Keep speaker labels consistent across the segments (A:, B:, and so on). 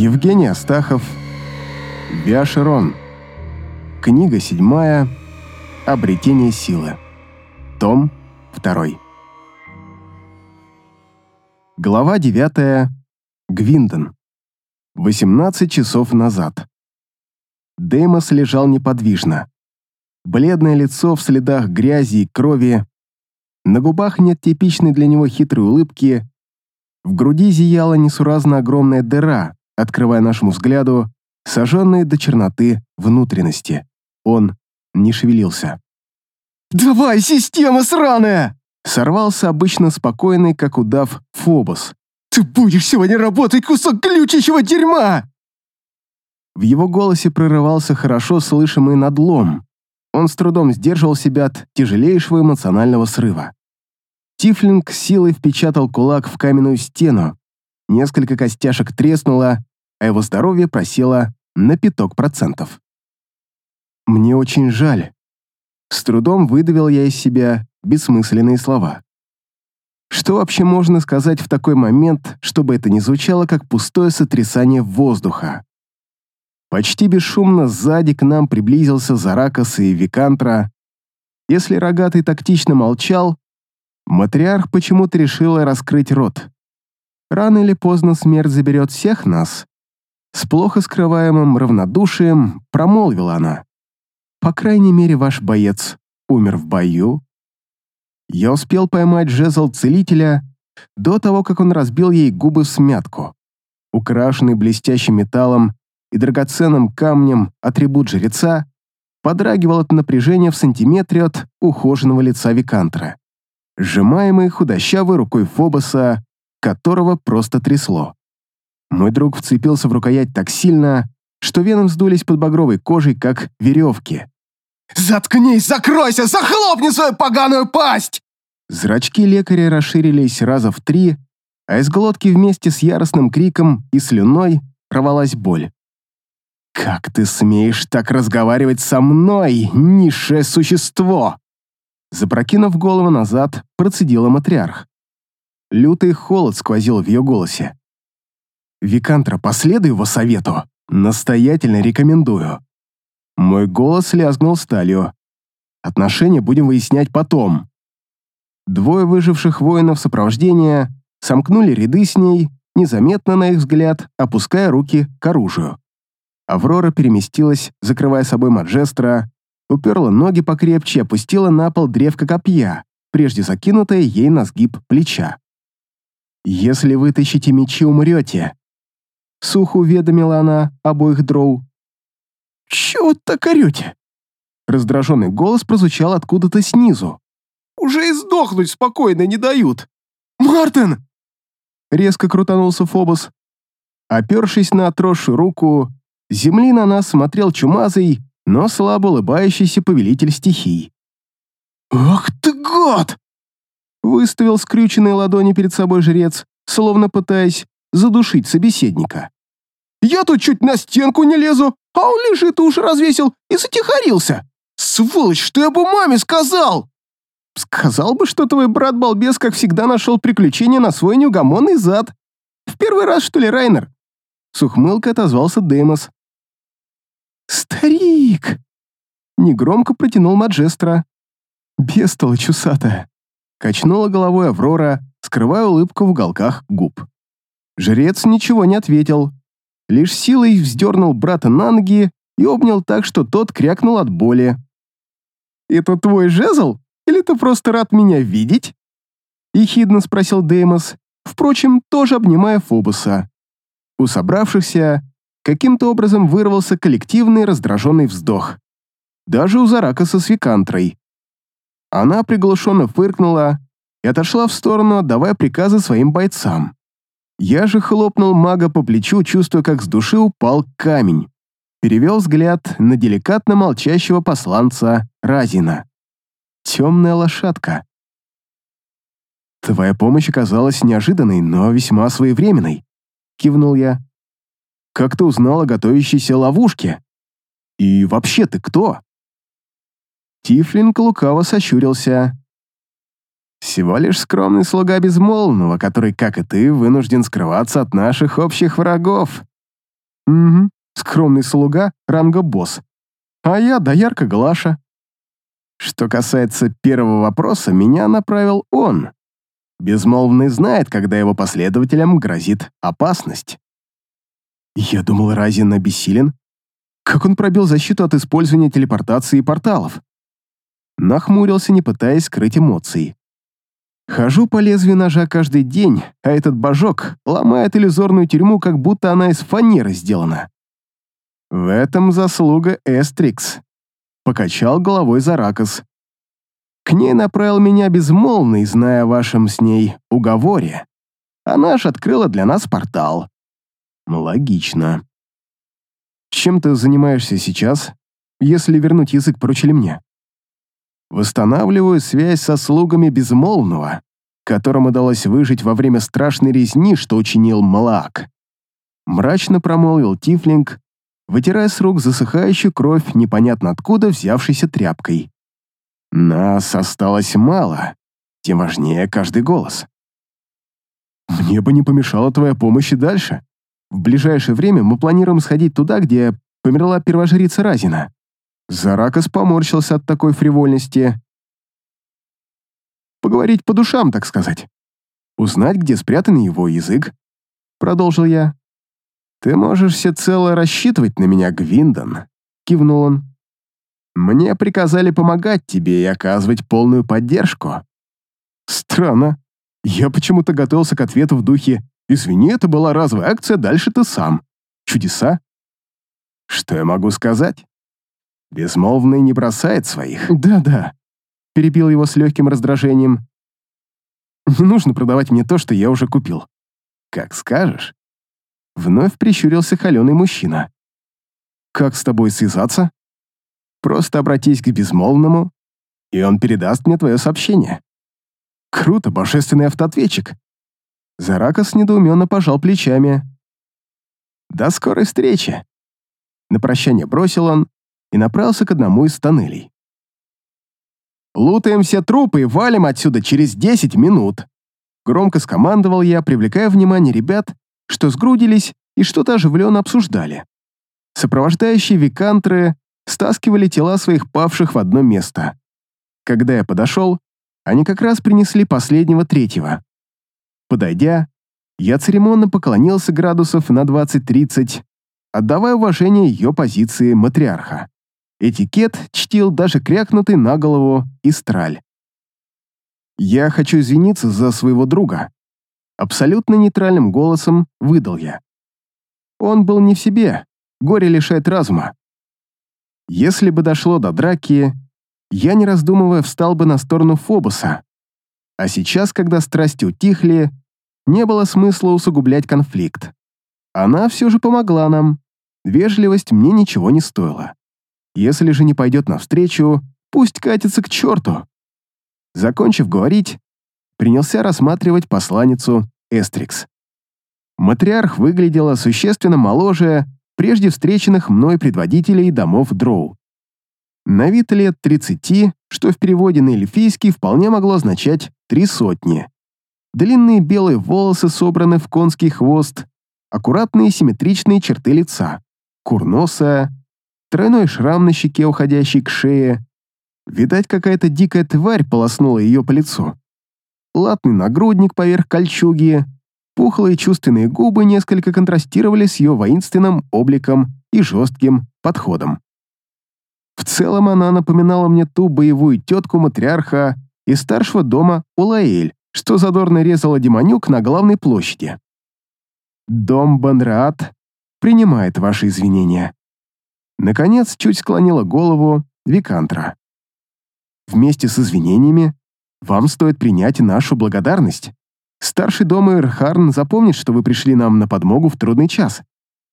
A: Евгений Астахов. Биашерон. Книга седьмая. Обретение силы. Том второй. Глава девятая. Гвинден. 18 часов назад. Деймос лежал неподвижно. Бледное лицо в следах грязи и крови. На губах нет типичной для него хитрой улыбки. В груди зияла несуразно огромная дыра, открывая нашему взгляду сожженные до черноты внутренности. Он не шевелился.
B: «Давай, система сраная!»
A: Сорвался обычно спокойный, как удав, Фобос.
B: «Ты будешь сегодня работать, кусок глючащего дерьма!»
A: В его голосе прорывался хорошо слышимый надлом. Он с трудом сдерживал себя от тяжелейшего эмоционального срыва. Тифлинг силой впечатал кулак в каменную стену. Несколько костяшек треснуло, а его здоровье просело на пяток процентов. «Мне очень жаль». С трудом выдавил я из себя бессмысленные слова. Что вообще можно сказать в такой момент, чтобы это не звучало как пустое сотрясание воздуха? Почти бесшумно сзади к нам приблизился Заракас и Викантра. Если рогатый тактично молчал, матриарх почему-то решила раскрыть рот. Рано или поздно смерть заберет всех нас. С плохо скрываемым равнодушием промолвила она. По крайней мере, ваш боец умер в бою. Я успел поймать жезл целителя до того, как он разбил ей губы в смятку. Украшенный блестящим металлом и драгоценным камнем атрибут жреца подрагивал от напряжения в сантиметре от ухоженного лица Викантра, сжимаемый худощавой рукой Фобоса, которого просто трясло. Мой друг вцепился в рукоять так сильно, что вены вздулись под багровой кожей, как веревки.
B: «Заткнись, закройся, захлопни свою поганую пасть!»
A: Зрачки лекаря расширились раза в три, а из глотки вместе с яростным криком и слюной рвалась боль. «Как ты смеешь так разговаривать со мной, низшее существо?» Запрокинув голову назад, процедила матриарх. Лютый холод сквозил в ее голосе. «Викантра, последуй его совету. Настоятельно рекомендую». Мой голос лязгнул сталью. Отношения будем выяснять потом. Двое выживших воинов сопровождения сомкнули ряды с ней, незаметно, на их взгляд, опуская руки к оружию. Аврора переместилась, закрывая собой Маджестра, уперла ноги покрепче и опустила на пол древко копья, прежде закинутое ей на сгиб плеча. «Если вытащите мечи, умрете», — сухо уведомила она обоих дроу.
B: «Чего так орете?»
A: Раздраженный голос прозвучал откуда-то снизу.
B: «Уже и сдохнуть спокойно не дают! Мартин!»
A: Резко крутанулся Фобос. Опершись на отросшую руку, земли на нас смотрел чумазый, но слабо улыбающийся повелитель стихий.
B: «Ах ты гад!»
A: Выставил скрюченные ладони перед собой жрец, словно пытаясь задушить собеседника.
B: «Я тут чуть на стенку не лезу, а он лежит, уши развесил и затихарился. Сволочь, что я бы маме сказал!»
A: «Сказал бы, что твой брат-балбес, как всегда, нашел приключения на свой неугомонный зад. В первый раз, что ли, Райнер?» С ухмылкой отозвался Деймос. «Старик!» Негромко протянул Маджестра. «Бестолочь усатая!» Качнула головой Аврора, скрывая улыбку в уголках губ. Жрец ничего не ответил, лишь силой вздернул брата на ноги и обнял так, что тот крякнул от боли. «Это твой жезл? Или ты просто рад меня видеть?» Ехидно спросил Деймос, впрочем, тоже обнимая Фобуса. У собравшихся каким-то образом вырвался коллективный раздраженный вздох. Даже у Заракаса с Викантрой. Она приглушенно фыркнула и отошла в сторону, отдавая приказы своим бойцам. Я же хлопнул мага по плечу, чувствуя, как с души упал камень. Перевел взгляд на деликатно молчащего посланца Разина. Темная лошадка. «Твоя помощь оказалась неожиданной, но весьма своевременной», — кивнул я. «Как ты узнал о готовящейся ловушке? И вообще ты кто?» Тифлинг лукаво сощурился. «Всего лишь скромный слуга безмолвного, который, как и ты, вынужден скрываться от наших общих врагов. скромный слуга ранга босс. А я доярка Глаша. Что касается первого вопроса, меня направил он. Безмолвный знает, когда его последователям грозит опасность. Я думал, Разин обессилен. Как он пробил защиту от использования телепортации и порталов? Нахмурился, не пытаясь скрыть эмоции. Хожу по лезвию ножа каждый день, а этот божок ломает иллюзорную тюрьму, как будто она из фанеры сделана. В этом заслуга Эстрикс. Покачал головой Заракас. К ней направил меня безмолвный, зная о вашем с ней уговоре. Она ж открыла для нас портал. Логично. Чем ты занимаешься сейчас, если вернуть язык поручили мне? Восстанавливаю связь со слугами Безмолвного, которым удалось выжить во время страшной резни, что учинил Малак. Мрачно промолвил Тифлинг, вытирая с рук засыхающую кровь непонятно откуда взявшейся тряпкой. Нас осталось мало, тем важнее каждый голос. Мне бы не помешала твоя помощь и дальше. В ближайшее время мы планируем сходить туда, где померла первожрица Разина. Заракас поморщился от такой фривольности. Поговорить по душам, так сказать. Узнать, где спрятан его язык, продолжил я. Ты можешь всецело рассчитывать на меня, Гвиндон, кивнул он. Мне приказали помогать тебе и оказывать полную поддержку. Странно. Я почему-то готовился к ответу в духе «Извини, это была разовая акция, дальше ты сам». Чудеса? Что я могу сказать? Безмолвный не бросает своих. Да-да, перебил его с легким раздражением. Не нужно продавать мне то, что я уже купил. Как скажешь. Вновь прищурился холеный мужчина. Как с тобой связаться? Просто обратись к безмолвному, и он передаст мне твое сообщение. Круто, божественный автоответчик. Заракас недоуменно пожал плечами. До скорой встречи. На прощание бросил он и направился к одному из тоннелей. «Лутаем все трупы и валим отсюда через 10 минут!» Громко скомандовал я, привлекая внимание ребят, что сгрудились и что-то оживленно обсуждали. Сопровождающие викантры стаскивали тела своих павших в одно место. Когда я подошел, они как раз принесли последнего третьего. Подойдя, я церемонно поклонился градусов на 20-30, отдавая уважение ее позиции матриарха. Этикет чтил даже крякнутый на голову Истраль. «Я хочу извиниться за своего друга», — абсолютно нейтральным голосом выдал я. Он был не в себе, горе лишает разума. Если бы дошло до драки, я, не раздумывая, встал бы на сторону Фобуса. А сейчас, когда страсти утихли, не было смысла усугублять конфликт. Она все же помогла нам. Вежливость мне ничего не стоила. Если же не пойдет навстречу, пусть катится к черту. Закончив говорить, принялся рассматривать посланницу Эстрикс. Матриарх выглядела существенно моложе прежде встреченных мной предводителей домов Дроу. На вид лет 30, что в переводе на эльфийский вполне могло означать «три сотни». Длинные белые волосы собраны в конский хвост, аккуратные симметричные черты лица, курносая, тройной шрам на щеке, уходящий к шее. Видать, какая-то дикая тварь полоснула ее по лицу. Латный нагрудник поверх кольчуги, пухлые чувственные губы несколько контрастировали с ее воинственным обликом и жестким подходом. В целом она напоминала мне ту боевую тетку матриарха из старшего дома Улаэль, что задорно резала демонюк на главной площади. Дом Банраат принимает ваши извинения. Наконец, чуть склонила голову Викантра. Вместе с извинениями вам стоит принять нашу благодарность. Старший дом Эрхарн запомнит, что вы пришли нам на подмогу в трудный час.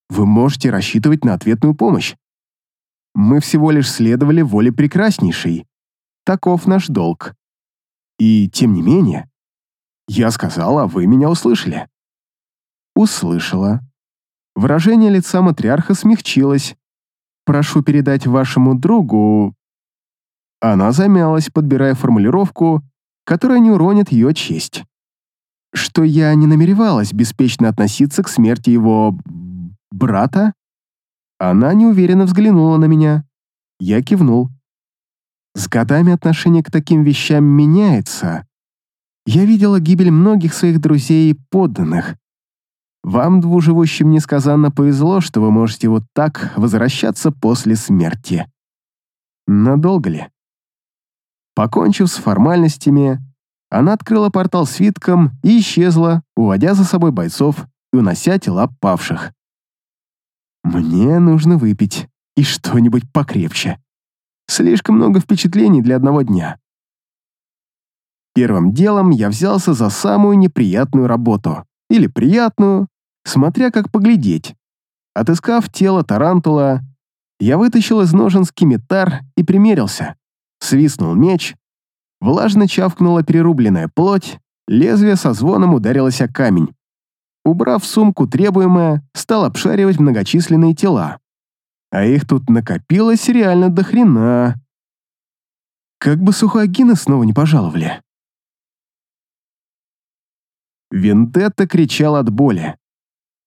A: Вы можете рассчитывать на ответную помощь. Мы всего лишь следовали воле прекраснейшей. Таков наш долг. И тем не менее, я сказала, а вы меня услышали. Услышала. Выражение лица матриарха смягчилось, Прошу передать вашему другу...» Она замялась, подбирая формулировку, которая не уронит ее честь. Что я не намеревалась беспечно относиться к смерти его... брата? Она неуверенно взглянула на меня. Я кивнул. С годами отношение к таким вещам меняется. Я видела гибель многих своих друзей и подданных. Вам, двуживущим, несказанно повезло, что вы можете вот так возвращаться после смерти. Надолго ли? Покончив с формальностями, она открыла портал свитком и исчезла, уводя за собой бойцов и унося тела павших. Мне нужно выпить и что-нибудь покрепче. Слишком много впечатлений для одного дня. Первым делом я взялся за самую неприятную работу. Или приятную, смотря как поглядеть. Отыскав тело тарантула, я вытащил из ножен скимитар и примерился. Свистнул меч, влажно чавкнула перерубленная плоть, лезвие со звоном ударилось о камень. Убрав в сумку требуемое, стал обшаривать многочисленные тела. А их тут накопилось реально до хрена. Как бы сухогины снова не пожаловали. Вендетта кричал от боли.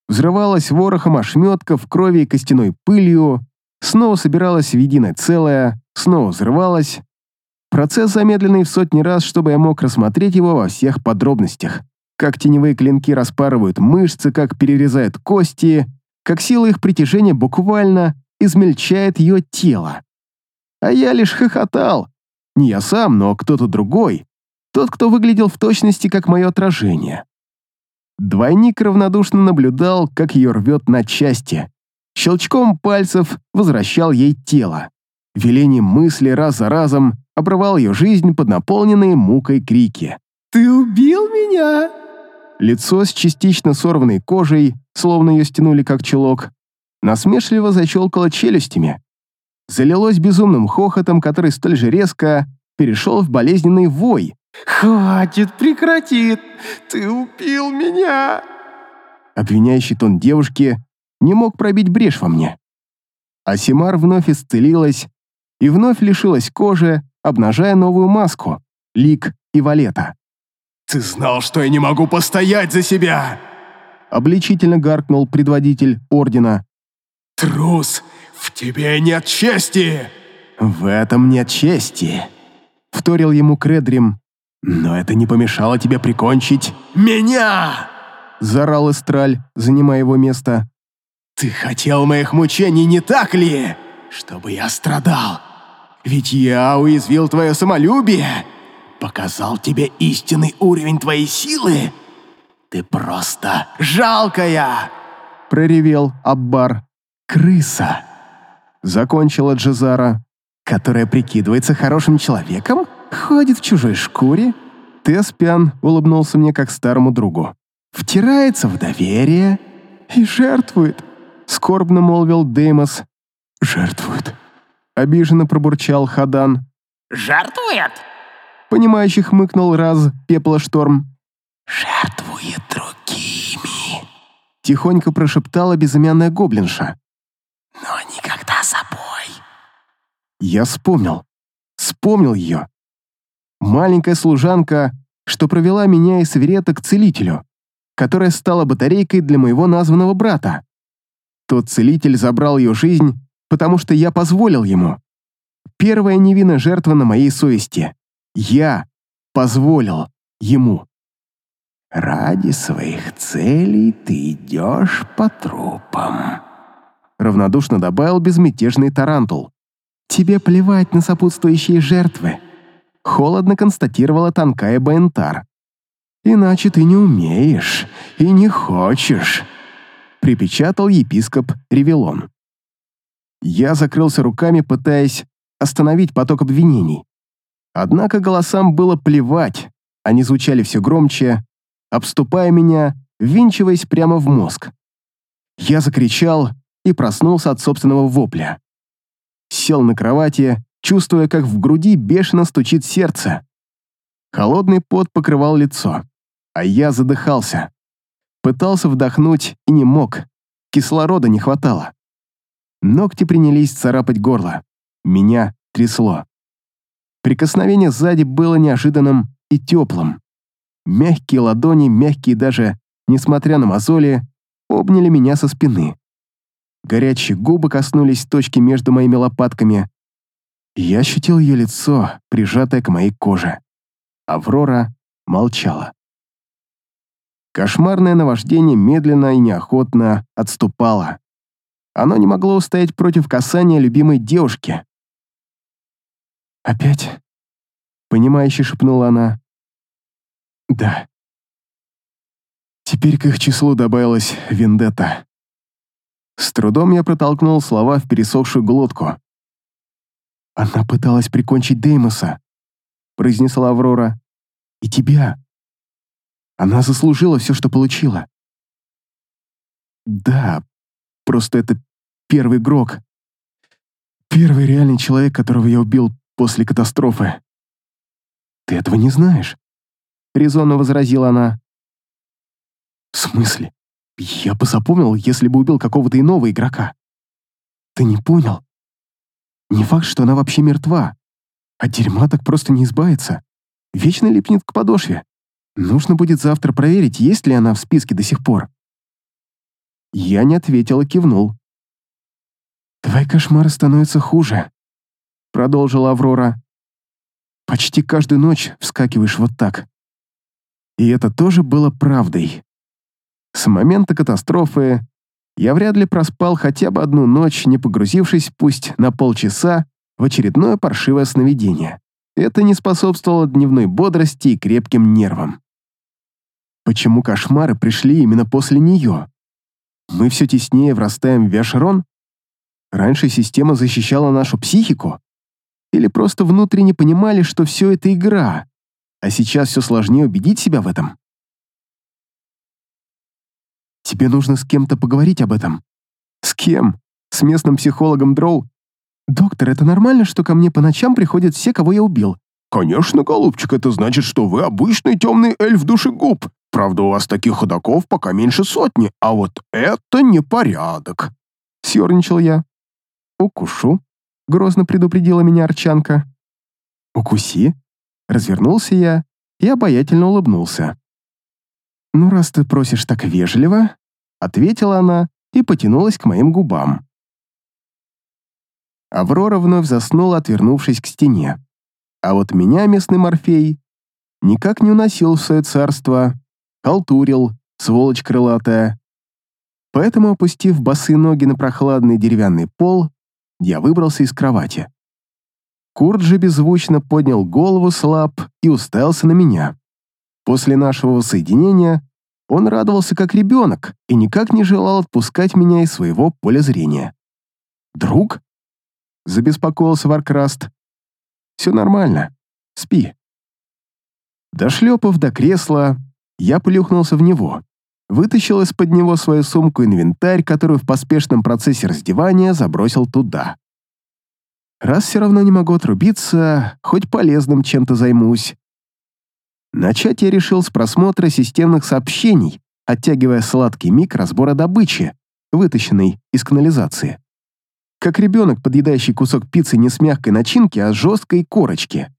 A: Взрывалась ворохом ошметков, крови и костяной пылью, снова собиралась в единое целое, снова взрывалась. Процесс замедленный в сотни раз, чтобы я мог рассмотреть его во всех подробностях. Как теневые клинки распарывают мышцы, как перерезают кости, как сила их притяжения буквально измельчает ее тело. А я лишь хохотал. Не я сам, но кто-то другой. Тот, кто выглядел в точности как мое отражение. Двойник равнодушно наблюдал, как ее рвет на части. Щелчком пальцев возвращал ей тело. Велением мысли раз за разом обрывал ее жизнь под наполненные мукой крики.
B: «Ты убил меня!»
A: Лицо с частично сорванной кожей, словно ее стянули как чулок, насмешливо защелкало челюстями. Залилось безумным хохотом, который столь же резко перешел в болезненный вой.
B: «Хватит, прекрати! Ты убил меня!»
A: Обвиняющий тон девушки не мог пробить брешь во мне. Асимар вновь исцелилась и вновь лишилась кожи, обнажая новую маску — лик и валета.
B: «Ты знал, что я не могу постоять за себя!»
A: Обличительно гаркнул предводитель ордена.
B: «Трус! В тебе нет чести!»
A: «В этом нет чести!» — вторил ему Кредрим. «Но это не помешало тебе прикончить...»
B: «Меня!»
A: — заорал Эстраль, занимая его место.
B: «Ты хотел моих мучений, не так ли? Чтобы я страдал. Ведь я уязвил твое самолюбие, показал тебе истинный уровень твоей силы. Ты просто жалкая!»
A: — проревел Аббар. «Крыса!» — закончила Джезара. «Которая прикидывается хорошим человеком? Ходит в чужой шкуре?» Теспиан улыбнулся мне как старому другу. «Втирается в доверие и жертвует», — скорбно молвил Деймос. «Жертвует», — обиженно пробурчал Хадан.
B: «Жертвует?»
A: — понимающий хмыкнул раз пеплошторм.
B: «Жертвует другими», —
A: тихонько прошептала безымянная гоблинша
B: но никогда собой.
A: Я вспомнил. Вспомнил ее. Маленькая служанка, что провела меня из Саверета к целителю, которая стала батарейкой для моего названного брата. Тот целитель забрал ее жизнь, потому что я позволил ему. Первая невинная жертва на моей совести. Я позволил ему.
B: Ради своих целей ты идешь по трупам
A: равнодушно добавил безмятежный тарантул. «Тебе плевать на сопутствующие жертвы», — холодно констатировала тонкая Баентар. «Иначе ты не умеешь и не хочешь», — припечатал епископ Ревелон. Я закрылся руками, пытаясь остановить поток обвинений. Однако голосам было плевать, они звучали все громче, обступая меня, ввинчиваясь прямо в мозг. Я закричал, и проснулся от собственного вопля. Сел на кровати, чувствуя, как в груди бешено стучит сердце. Холодный пот покрывал лицо, а я задыхался. Пытался вдохнуть и не мог, кислорода не хватало. Ногти принялись царапать горло. Меня трясло. Прикосновение сзади было неожиданным и теплым. Мягкие ладони, мягкие даже, несмотря на мозоли, обняли меня со спины. горячие губы коснулись точки между моими лопатками. Я ощутил ее лицо, прижатое к моей коже. Аврора молчала. Кошмарное наваждение медленно и неохотно отступало. Оно не могло устоять против касания любимой девушки. «Опять?» — понимающе шепнула она. «Да». Теперь к их числу добавилась вендетта. С трудом я протолкнул слова в пересохшую глотку. «Она пыталась прикончить Деймоса», — произнесла Аврора. «И тебя. Она заслужила все, что получила». «Да, просто это первый Грок. Первый реальный человек, которого я убил после катастрофы». «Ты этого не знаешь», — резонно возразила она. «В смысле? Я бы запомнил, если бы убил какого-то иного игрока. Ты не понял? Не факт, что она вообще мертва. От дерьма так просто не избавиться. Вечно липнет к подошве. Нужно будет завтра проверить, есть ли она в списке до сих пор. Я не ответил и кивнул. «Твои кошмары становятся хуже», — продолжила Аврора. «Почти каждую ночь вскакиваешь вот так». И это тоже было правдой. С момента катастрофы я вряд ли проспал хотя бы одну ночь, не погрузившись пусть на полчаса в очередное паршивое сновидение. Это не способствовало дневной бодрости и крепким нервам. Почему кошмары пришли именно после нее? Мы все теснее врастаем в Виашерон? Раньше система защищала нашу психику? Или просто внутренне понимали, что все это игра, а сейчас все сложнее убедить себя в этом? Тебе нужно с кем-то поговорить об этом. С кем? С местным психологом Дроу? Доктор, это нормально, что ко мне по ночам приходят все, кого я убил?
B: Конечно, голубчик, это значит, что вы обычный темный эльф душегуб. Правда, у вас таких ходаков пока меньше сотни, а вот это непорядок.
A: Съерничал я. Укушу, грозно предупредила меня Арчанка. Укуси. Развернулся я и обаятельно улыбнулся. «Ну, раз ты просишь так вежливо», — ответила она и потянулась к моим губам. Аврора вновь заснула, отвернувшись к стене. А вот меня местный Морфей никак не уносил в свое царство, халтурил, сволочь крылатая. Поэтому, опустив босые ноги на прохладный деревянный пол, я выбрался из кровати. Курт же беззвучно поднял голову с лап и уставился на меня. После нашего соединения он радовался как ребенок и никак не желал отпускать меня из своего поля зрения. «Друг?» — забеспокоился Варкраст. «Все нормально. Спи». Дошлепав до кресла, я плюхнулся в него, вытащил из-под него свою сумку-инвентарь, которую в поспешном процессе раздевания забросил туда. Раз все равно не могу отрубиться, хоть полезным чем-то займусь. Начать я решил с просмотра системных сообщений, оттягивая сладкий миг разбора добычи, вытащенной из канализации. Как ребенок, подъедающий кусок пиццы не с мягкой начинки, а с жесткой корочки.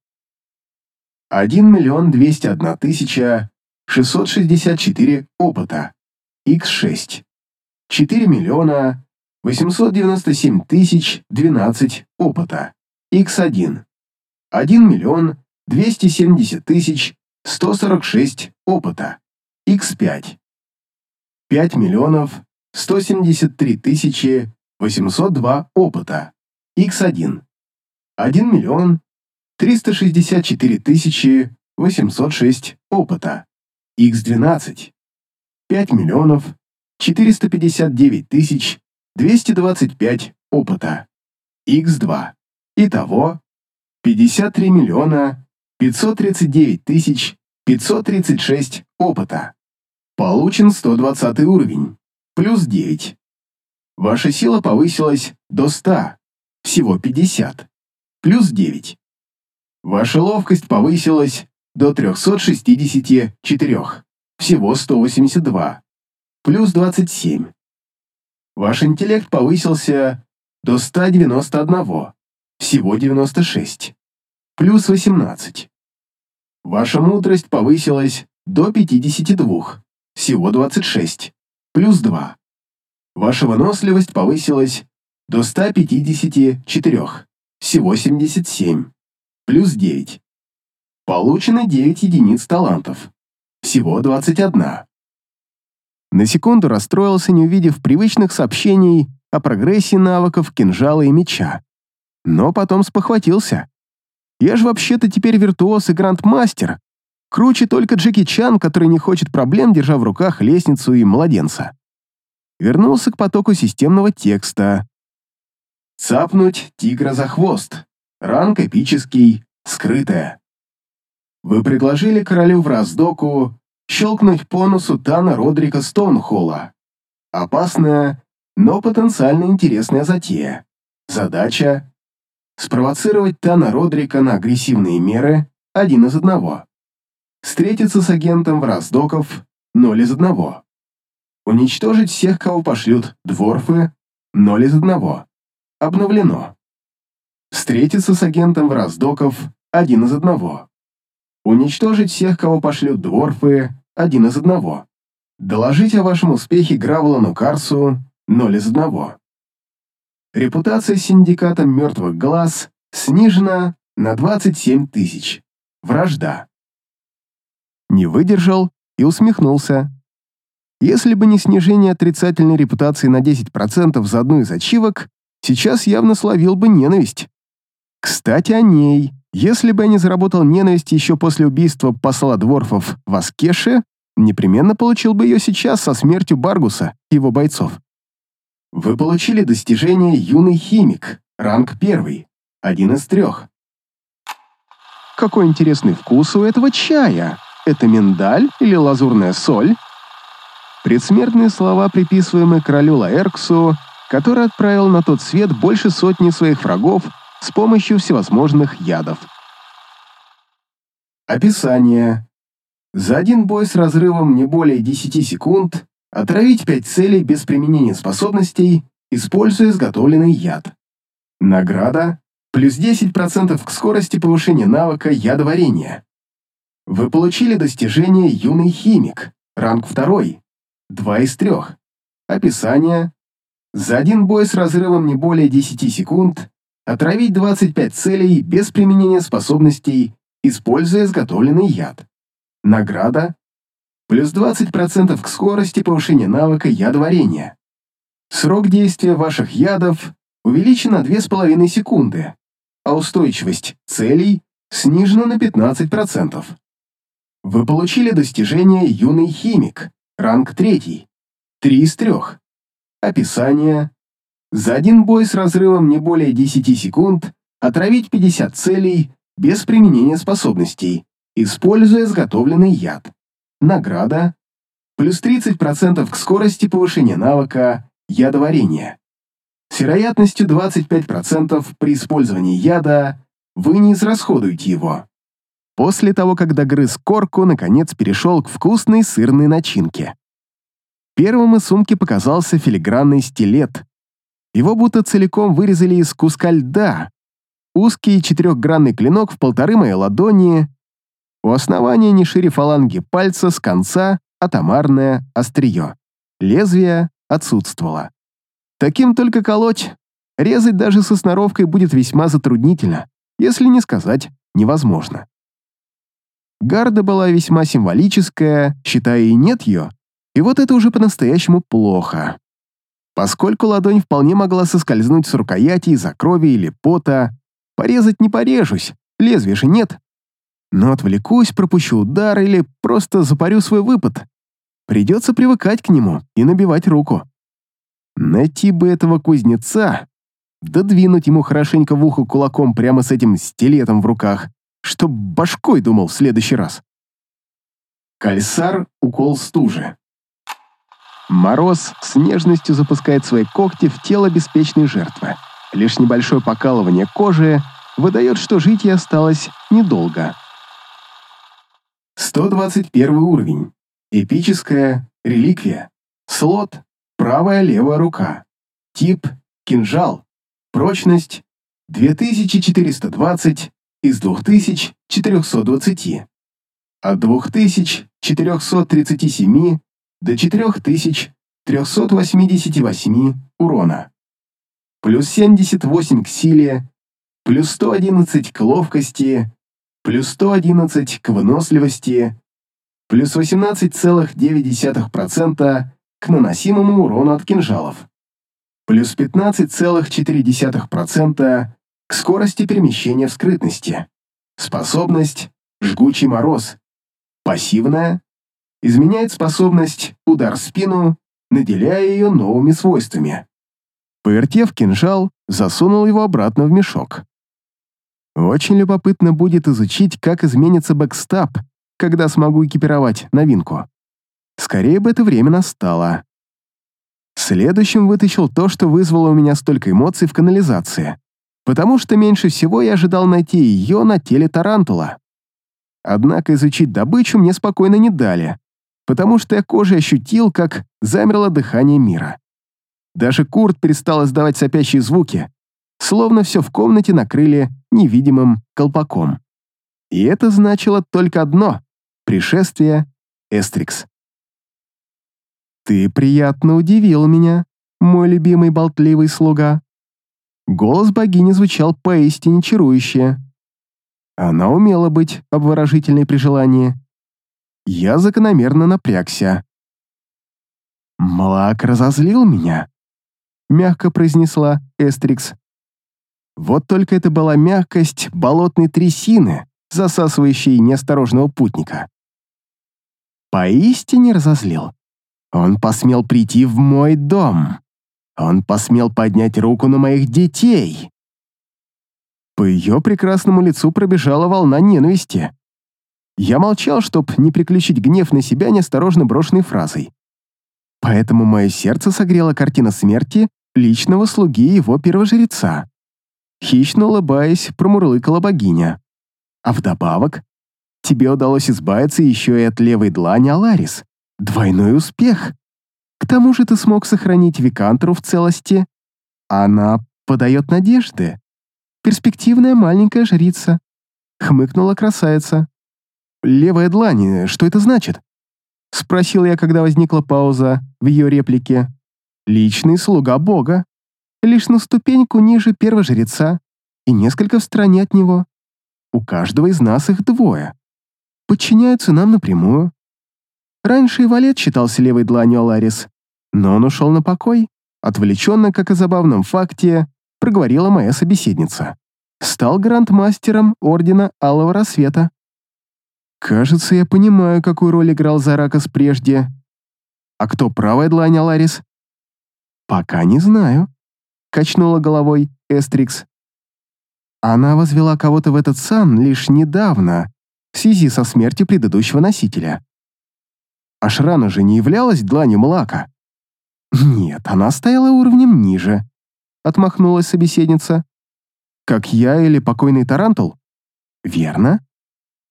A: 1 миллион 201 тысяча 664 опыта. X6. 4 миллиона 897 тысяч 12 опыта. X1. 1 миллион 270 тысяч 146 опыта. X5. 5 миллионов 173 тысячи 802 опыта. X1. 1 миллион 364 тысячи 806 опыта. X12. 5 миллионов 459 тысяч 225 опыта. X2. Итого 53 миллиона 539 тысяч 536 опыта. Получен 120 уровень, плюс 9. Ваша сила повысилась до 100, всего 50, плюс 9. Ваша ловкость повысилась до 364, всего 182, плюс 27. Ваш интеллект повысился до 191, всего 96 плюс 18. Ваша мудрость повысилась до 52, всего 26, плюс 2. Ваша выносливость повысилась до 154, всего 77, плюс 9. Получено 9 единиц талантов, всего 21. На секунду расстроился, не увидев привычных сообщений о прогрессе навыков кинжала и меча. Но потом спохватился. Я же вообще-то теперь виртуоз и грандмастер. Круче только Джеки Чан, который не хочет проблем, держа в руках лестницу и младенца. Вернулся к потоку системного текста. Цапнуть тигра за хвост. Ранг эпический, скрытая. Вы предложили королю в раздоку щелкнуть по носу Тана Родрика Стоунхолла. Опасная, но потенциально интересная затея. Задача — спровоцировать Тана Родрика на агрессивные меры один из одного. Встретиться с агентом в раздоков ноль из одного. Уничтожить всех, кого пошлют дворфы ноль из одного. Обновлено. Встретиться с агентом в раздоков один из одного. Уничтожить всех, кого пошлют дворфы один из одного. Доложить о вашем успехе Гравелану Карсу ноль из одного. Репутация с синдикатом мертвых глаз снижена на 27 тысяч. Вражда. Не выдержал и усмехнулся. Если бы не снижение отрицательной репутации на 10% за одну из ачивок, сейчас явно словил бы ненависть. Кстати, о ней. Если бы я не заработал ненависть еще после убийства посла Дворфов в Аскеше, непременно получил бы ее сейчас со смертью Баргуса и его бойцов. Вы получили достижение «Юный химик», ранг первый, один из трех. Какой интересный вкус у этого чая. Это миндаль или лазурная соль? Предсмертные слова, приписываемые королю Лаэрксу, который отправил на тот свет больше сотни своих врагов с помощью всевозможных ядов. Описание. За один бой с разрывом не более 10 секунд Отравить пять целей без применения способностей, используя изготовленный яд. Награда – плюс 10% к скорости повышения навыка ядоварения. Вы получили достижение «Юный химик», ранг 2, 2 из 3. Описание. За один бой с разрывом не более 10 секунд отравить 25 целей без применения способностей, используя изготовленный яд. Награда плюс 20% к скорости повышения навыка ядоварения. Срок действия ваших ядов увеличен на 2,5 секунды, а устойчивость целей снижена на 15%. Вы получили достижение «Юный химик», ранг 3, 3 из 3. Описание. За один бой с разрывом не более 10 секунд отравить 50 целей без применения способностей, используя изготовленный яд. Награда. Плюс 30% к скорости повышения навыка ядоварения. С вероятностью 25% при использовании яда вы не израсходуете его. После того, как догрыз корку, наконец перешел к вкусной сырной начинке. Первым из сумки показался филигранный стилет. Его будто целиком вырезали из куска льда. Узкий четырехгранный клинок в полторы моей ладони у основания не шире фаланги пальца с конца атомарное острие. Лезвие отсутствовало. Таким только колоть. Резать даже со сноровкой будет весьма затруднительно, если не сказать невозможно. Гарда была весьма символическая, считая и нет ее, и вот это уже по-настоящему плохо. Поскольку ладонь вполне могла соскользнуть с рукояти из-за крови или пота, порезать не порежусь, лезвия же нет. Но отвлекусь, пропущу удар или просто запарю свой выпад. Придется привыкать к нему и набивать руку. Найти бы этого кузнеца, да двинуть ему хорошенько в ухо кулаком прямо с этим стилетом в руках, чтоб башкой думал в следующий раз. Кальсар — укол стужи. Мороз с нежностью запускает свои когти в тело беспечной жертвы. Лишь небольшое покалывание кожи выдает, что жить ей осталось недолго. 121 уровень. Эпическая реликвия. Слот. Правая-левая рука. Тип. Кинжал. Прочность. 2420 из 2420. От 2437 до 4036. 388 урона. Плюс 78 к силе, плюс 111 к ловкости, плюс 111 к выносливости, плюс 18,9% к наносимому урону от кинжалов, плюс 15,4% к скорости перемещения в скрытности, способность «Жгучий мороз», пассивная, изменяет способность «Удар в спину», наделяя ее новыми свойствами. Повертев кинжал, засунул его обратно в мешок. Очень любопытно будет изучить, как изменится backstab, когда смогу экипировать новинку. Скорее бы это время настало. Следующим вытащил то, что вызвало у меня столько эмоций в канализации, потому что меньше всего я ожидал найти ее на теле тарантула. Однако изучить добычу мне спокойно не дали, потому что я кожей ощутил, как замерло дыхание мира. Даже Курт перестал издавать сопящие звуки, словно все в комнате накрыли невидимым колпаком. И это значило только одно — пришествие Эстрикс. «Ты приятно удивил меня, мой любимый болтливый слуга». Голос богини звучал поистине чарующе. Она умела быть обворожительной при желании. Я закономерно напрягся. «Млак разозлил меня», — мягко произнесла Эстрикс. Вот только это была мягкость болотной трясины, засасывающей неосторожного путника. Поистине разозлил. Он посмел прийти в мой дом. Он посмел поднять руку на моих детей. По ее прекрасному лицу пробежала волна ненависти. Я молчал, чтобы не приключить гнев на себя неосторожно брошенной фразой. Поэтому мое сердце согрела картина смерти личного слуги его первожреца. Хищно улыбаясь, промурлыкала богиня. А вдобавок, тебе удалось избавиться еще и от левой длани Аларис. Двойной успех. К тому же ты смог сохранить Викантру в целости. Она подает надежды. Перспективная маленькая жрица. Хмыкнула красавица. «Левая длань, что это значит?» Спросил я, когда возникла пауза в ее реплике. «Личный слуга Бога. Лишь на ступеньку ниже первого жреца и несколько в стороне от него. У каждого из нас их двое. Подчиняются нам напрямую. Раньше и Валет считался левой дланью Аларис, но он ушел на покой, отвлеченно, как о забавном факте, проговорила моя собеседница. Стал грандмастером Ордена Алого Рассвета. Кажется, я понимаю, какую роль играл Заракас прежде. А кто правая длань Аларис? Пока не знаю, качнула головой Эстрикс. Она возвела кого-то в этот сан лишь недавно, в связи со смертью предыдущего носителя. Ашрана же не являлась дланью Млака. Нет, она стояла уровнем ниже, отмахнулась собеседница. Как я или покойный Тарантул? Верно.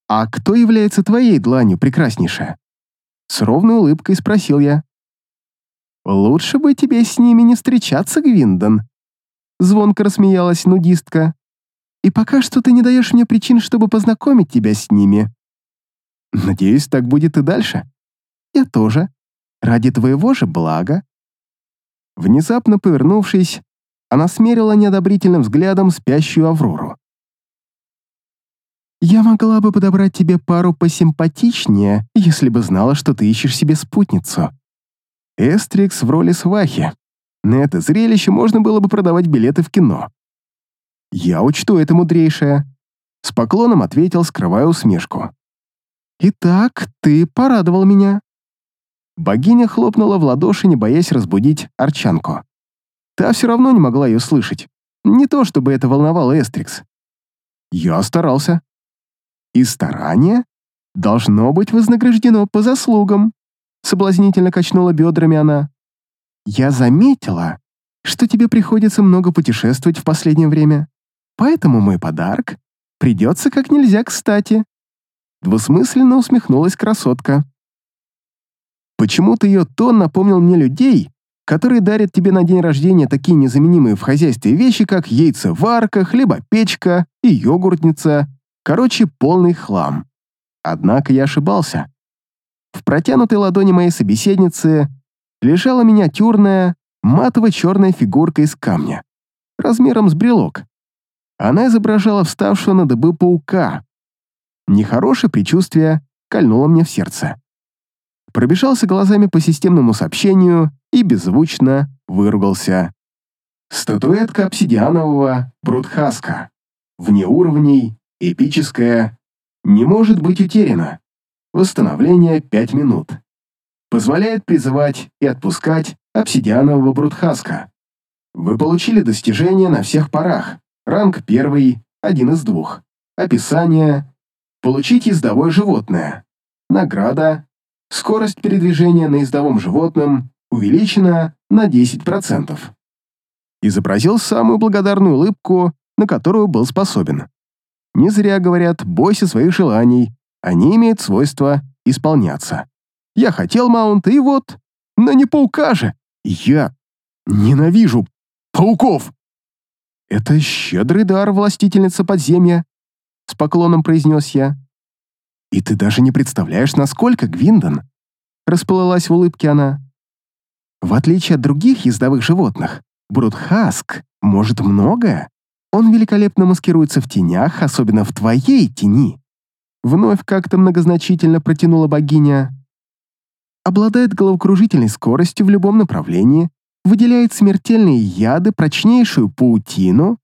A: А кто является твоей дланью, прекраснейшая? С ровной улыбкой спросил я. Лучше бы тебе с ними не встречаться, Гвиндон. Звонко рассмеялась нудистка. И пока что ты не даешь мне причин, чтобы познакомить тебя с ними. Надеюсь, так будет и дальше. Я тоже. Ради твоего же блага. Внезапно повернувшись, она смерила неодобрительным взглядом спящую Аврору. «Я могла бы подобрать тебе пару посимпатичнее, если бы знала, что ты ищешь себе спутницу». Эстрикс в роли свахи. На это зрелище можно было бы продавать билеты в кино. «Я учту это мудрейшее», — с поклоном ответил, скрывая усмешку. «Итак, ты порадовал меня». Богиня хлопнула в ладоши, не боясь разбудить Арчанку. Та все равно не могла ее слышать. Не то, чтобы это волновало Эстрикс. Я старался. И старание должно быть вознаграждено по заслугам. Соблазнительно качнула бедрами она. Я заметила, что тебе приходится много путешествовать в последнее время, поэтому мой подарок придется как нельзя кстати. Двусмысленно усмехнулась красотка. Почему-то ее тон напомнил мне людей, которые дарят тебе на день рождения такие незаменимые в хозяйстве вещи, как яйцеварка, хлебопечка и йогуртница. Короче, полный хлам. Однако я ошибался. В протянутой ладони моей собеседницы лежала миниатюрная, матово-черная фигурка из камня, размером с брелок. Она изображала вставшего на дыбы паука. Нехорошее предчувствие кольнуло мне в сердце. Пробежался глазами по системному сообщению и беззвучно выругался. Статуэтка обсидианового Брудхаска. Вне уровней, эпическая, не может быть утеряна. Восстановление 5 минут. Позволяет призывать и отпускать обсидианового Брудхаска. Вы получили достижение на всех парах. Ранг первый, один из двух. Описание. Получить ездовое животное. Награда. Скорость передвижения на ездовом животном увеличена на 10% изобразил самую благодарную улыбку, на которую был способен. Не зря говорят, бойся своих желаний, они имеют свойство исполняться. Я хотел маунта, и вот, но не паука же. Я ненавижу пауков. Это щедрый дар, властительница подземья, с поклоном произнес я. И ты даже не представляешь, насколько, Гвиндон, расплылась в улыбке она. В отличие от других ездовых животных, Брудхаск может многое. Он великолепно маскируется в тенях, особенно в твоей тени. Вновь как-то многозначительно протянула богиня. Обладает головокружительной скоростью в любом направлении, выделяет смертельные яды, прочнейшую паутину.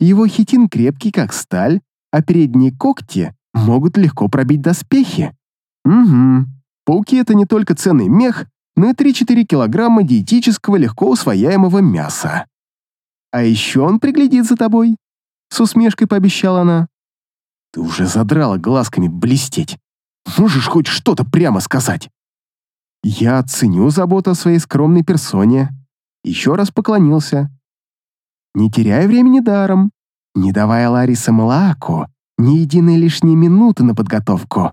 A: Его хитин крепкий, как сталь, а передние когти могут легко пробить доспехи. Угу. Пауки — это не только ценный мех, но и 3-4 килограмма диетического легко усвояемого мяса. А еще он приглядит за тобой, с усмешкой пообещала она. Ты уже задрала глазками блестеть. Можешь хоть что-то прямо сказать? Я ценю заботу о своей скромной персоне. Еще раз поклонился. Не теряй времени даром, не давая Ларисе Малааку ни единой лишней минуты на подготовку.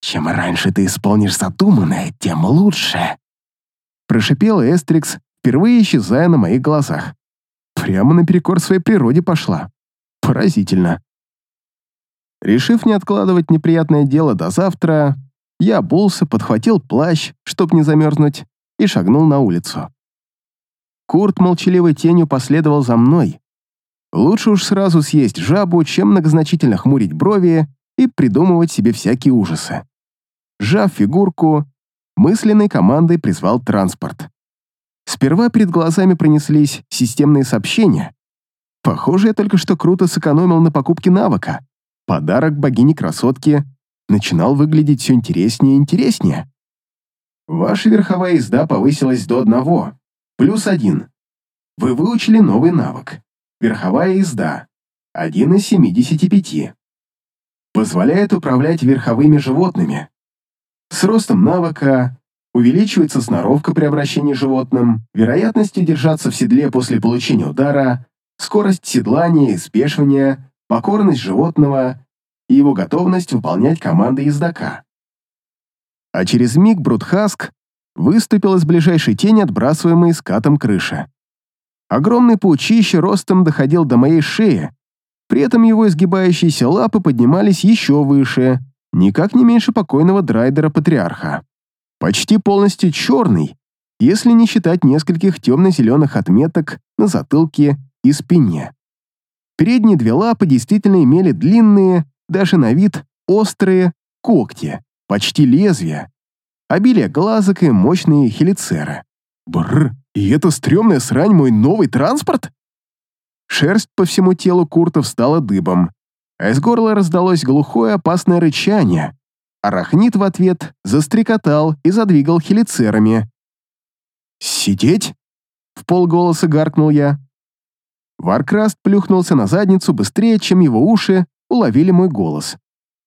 A: Чем раньше ты исполнишь задуманное, тем лучше. Прошипела Эстрикс, впервые исчезая на моих глазах. Прямо наперекор своей природе пошла. Поразительно. Решив не откладывать неприятное дело до завтра, я обулся, подхватил плащ, чтоб не замерзнуть, и шагнул на улицу. Курт молчаливой тенью последовал за мной. Лучше уж сразу съесть жабу, чем многозначительно хмурить брови и придумывать себе всякие ужасы. Сжав фигурку, мысленной командой призвал транспорт. Сперва перед глазами пронеслись системные сообщения. Похоже, я только что круто сэкономил на покупке навыка. Подарок богини-красотки начинал выглядеть все интереснее и интереснее. Ваша верховая езда повысилась до одного, плюс один. Вы выучили новый навык. Верховая езда, один из 75. Позволяет управлять верховыми животными, с ростом навыка увеличивается сноровка при обращении животным, вероятность удержаться в седле после получения удара, скорость седлания и спешивания, покорность животного и его готовность выполнять команды ездока. А через миг Брутхаск выступил из ближайшей тени, отбрасываемой скатом крыши. Огромный паучище ростом доходил до моей шеи, при этом его изгибающиеся лапы поднимались еще выше, никак не меньше покойного драйдера-патриарха. Почти полностью черный, если не считать нескольких темно-зеленых отметок на затылке и спине. Передние две лапы действительно имели длинные, даже на вид острые когти, почти лезвия, обилие глазок и мощные хелицеры. Бррр, и это стрёмная срань мой новый транспорт? Шерсть по всему телу Курта встала дыбом, а из горла раздалось глухое опасное рычание. Арахнит в ответ застрекотал и задвигал хелицерами. «Сидеть?» — вполголоса гаркнул я. Варкраст плюхнулся на задницу быстрее, чем его уши уловили мой голос.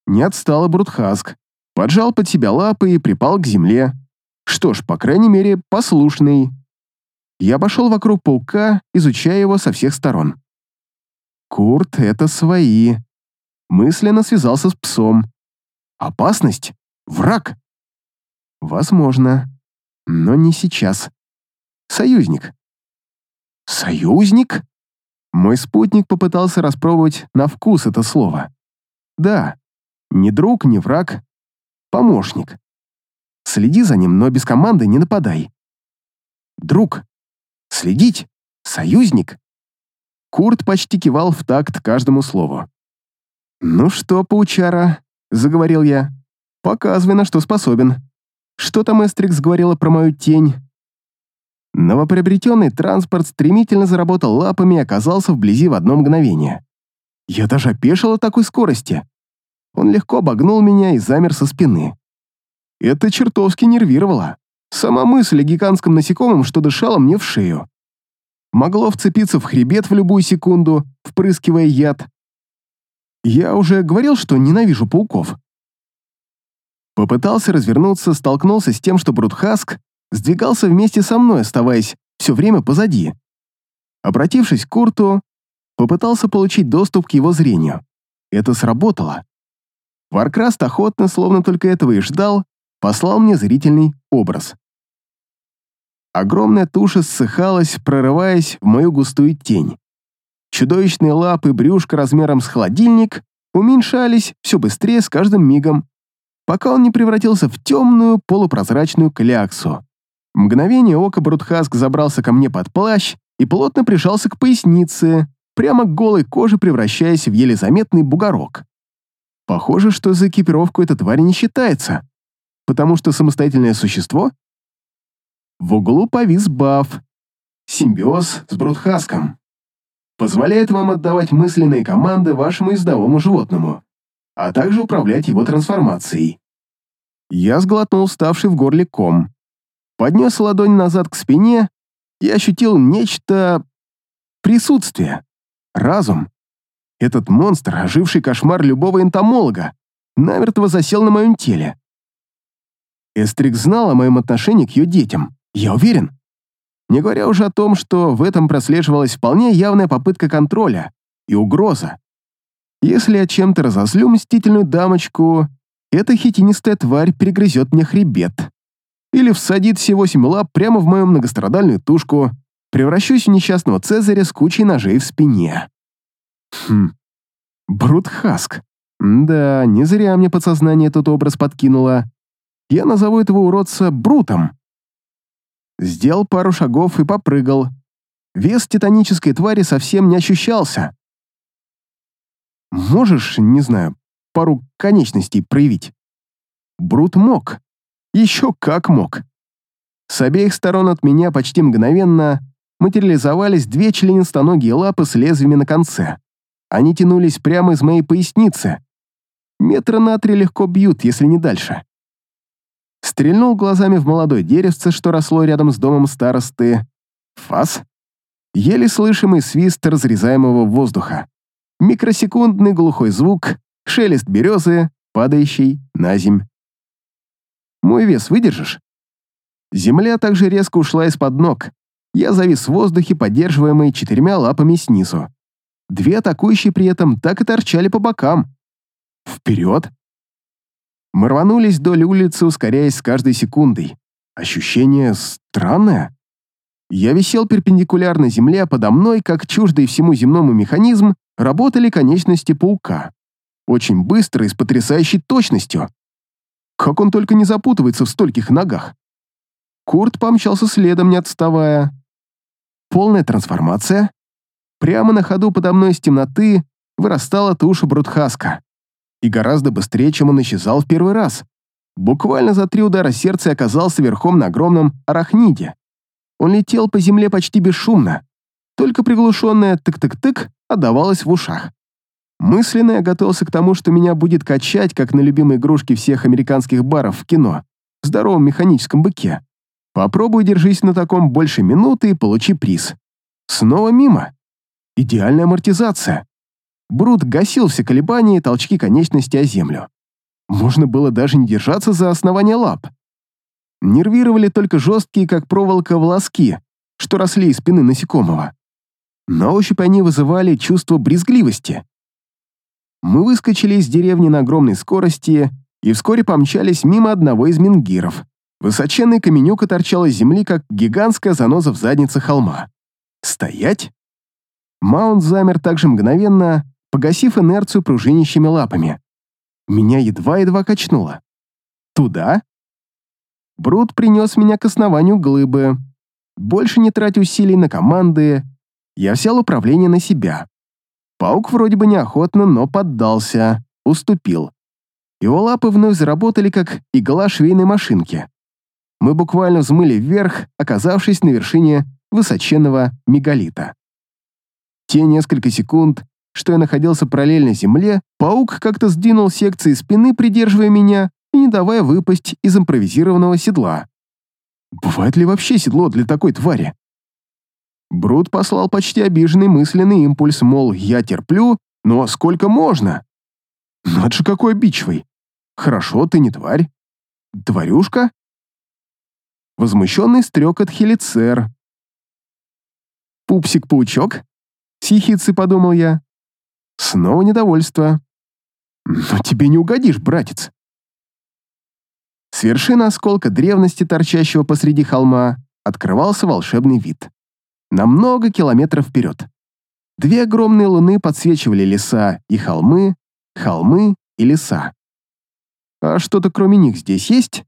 A: Не отстал Брутхаск. Поджал под себя лапы и припал к земле. Что ж, по крайней мере, послушный. Я обошел вокруг паука, изучая его со всех сторон. Курт — это свои мысленно связался с псом. Опасность? Враг? Возможно, но не сейчас. Союзник. Союзник? Мой спутник попытался распробовать на вкус это слово. Да, не друг, не враг, помощник. Следи за ним, но без команды не нападай. друг, следить, союзник. Курт почти кивал в такт каждому слову. «Ну что, паучара», — заговорил я, — «показывай, на что способен. Что там Эстрикс говорила про мою тень?» Новоприобретенный транспорт стремительно заработал лапами и оказался вблизи в одно мгновение. Я даже опешил от такой скорости. Он легко обогнул меня и замер со спины. Это чертовски нервировало. Сама мысль о гигантском насекомом, что дышало мне в шею. Могло вцепиться в хребет в любую секунду, впрыскивая яд. Я уже говорил, что ненавижу пауков. Попытался развернуться, столкнулся с тем, что Брутхаск сдвигался вместе со мной, оставаясь все время позади. Обратившись к Курту, попытался получить доступ к его зрению. Это сработало. Варкраст охотно, словно только этого и ждал, послал мне зрительный образ. Огромная туша ссыхалась, прорываясь в мою густую тень. Чудовищные лапы, брюшко размером с холодильник уменьшались все быстрее с каждым мигом, пока он не превратился в темную полупрозрачную кляксу. Мгновение ока Брутхаск забрался ко мне под плащ и плотно прижался к пояснице, прямо к голой коже превращаясь в еле заметный бугорок. Похоже, что за экипировку эта тварь не считается потому что самостоятельное существо? В углу повис баф. Симбиоз с Брутхаском. Позволяет вам отдавать мысленные команды вашему ездовому животному, а также управлять его трансформацией. Я сглотнул ставший в горле ком. Поднес ладонь назад к спине и ощутил нечто... присутствие. Разум. Этот монстр, оживший кошмар любого энтомолога, намертво засел на моем теле. Эстрик знал о моем отношении к ее детям, я уверен. Не говоря уже о том, что в этом прослеживалась вполне явная попытка контроля и угроза. Если я чем-то разозлю мстительную дамочку, эта хитинистая тварь перегрызет мне хребет. Или всадит все восемь лап прямо в мою многострадальную тушку, превращусь в несчастного Цезаря с кучей ножей в спине. Хм. Брут Хаск. Да, не зря мне подсознание этот образ подкинуло я назову этого уродца Брутом. Сделал пару шагов и попрыгал. Вес титанической твари совсем не ощущался. Можешь, не знаю, пару конечностей проявить? Брут мог. Еще как мог. С обеих сторон от меня почти мгновенно материализовались две членистоногие лапы с лезвиями на конце. Они тянулись прямо из моей поясницы. Метра на три легко бьют, если не дальше стрельнул глазами в молодое деревце, что росло рядом с домом старосты. Фас. Еле слышимый свист разрезаемого воздуха. Микросекундный глухой звук, шелест березы, падающий на земь. Мой вес выдержишь? Земля также резко ушла из-под ног. Я завис в воздухе, поддерживаемый четырьмя лапами снизу. Две атакующие при этом так и торчали по бокам. Вперед! Мы рванулись вдоль улицы, ускоряясь с каждой секундой. Ощущение странное. Я висел перпендикулярно земле, а подо мной, как чуждый всему земному механизм, работали конечности паука. Очень быстро и с потрясающей точностью. Как он только не запутывается в стольких ногах. Курт помчался следом, не отставая. Полная трансформация. Прямо на ходу подо мной из темноты вырастала туша Брутхаска и гораздо быстрее, чем он исчезал в первый раз. Буквально за три удара сердца оказался верхом на огромном арахниде. Он летел по земле почти бесшумно, только приглушенное тык-тык-тык отдавалось в ушах. Мысленно я готовился к тому, что меня будет качать, как на любимой игрушке всех американских баров в кино, в здоровом механическом быке. Попробуй держись на таком больше минуты и получи приз. Снова мимо. Идеальная амортизация. Брут гасил все колебания и толчки конечности о землю. Можно было даже не держаться за основание лап. Нервировали только жесткие, как проволока, волоски, что росли из спины насекомого. На ощупь они вызывали чувство брезгливости. Мы выскочили из деревни на огромной скорости и вскоре помчались мимо одного из мингиров. Высоченный каменюка торчал из земли, как гигантская заноза в заднице холма. «Стоять?» Маунт замер так же мгновенно, погасив инерцию пружинищими лапами. Меня едва-едва качнуло. Туда? Брут принес меня к основанию глыбы. Больше не тратя усилий на команды, я взял управление на себя. Паук вроде бы неохотно, но поддался, уступил. Его лапы вновь заработали, как игла швейной машинки. Мы буквально взмыли вверх, оказавшись на вершине высоченного мегалита. Те несколько секунд, что я находился параллельно земле, паук как-то сдвинул секции спины, придерживая меня и не давая выпасть из импровизированного седла. Бывает ли вообще седло для такой твари? Брут послал почти обиженный мысленный импульс, мол, я терплю, но сколько можно? Над же какой обидчивый. Хорошо, ты не тварь. Тварюшка? Возмущенный стрек от хелицер. Пупсик-паучок? С ехидцей, подумал я. Снова недовольство. Но тебе не угодишь, братец. С вершины осколка древности, торчащего посреди холма, открывался волшебный вид. На много километров вперед. Две огромные луны подсвечивали леса и холмы, холмы и леса. А что-то кроме них здесь есть?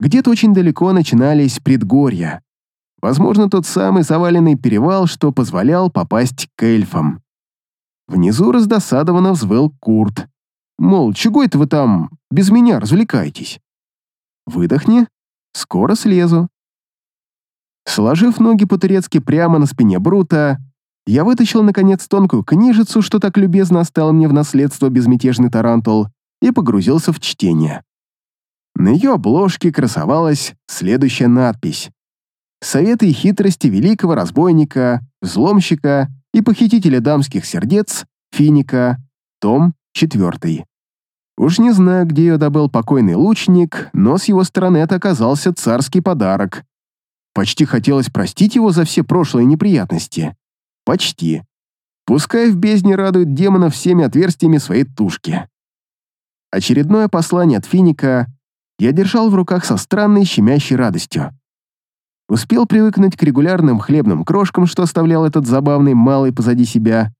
A: Где-то очень далеко начинались предгорья. Возможно, тот самый заваленный перевал, что позволял попасть к эльфам. Внизу раздосадованно взвыл Курт. Мол, чего это вы там без меня развлекаетесь? Выдохни, скоро слезу. Сложив ноги по-турецки прямо на спине Брута, я вытащил, наконец, тонкую книжицу, что так любезно оставил мне в наследство безмятежный тарантул, и погрузился в чтение. На ее обложке красовалась следующая надпись. «Советы и хитрости великого разбойника, взломщика и похитителя дамских сердец Финика, том 4». Уж не знаю, где ее добыл покойный лучник, но с его стороны это оказался царский подарок. Почти хотелось простить его за все прошлые неприятности. Почти. Пускай в бездне радует демона всеми отверстиями своей тушки. Очередное послание от Финика я держал в руках со странной щемящей радостью. Успел привыкнуть к регулярным хлебным крошкам, что оставлял этот забавный малый позади себя.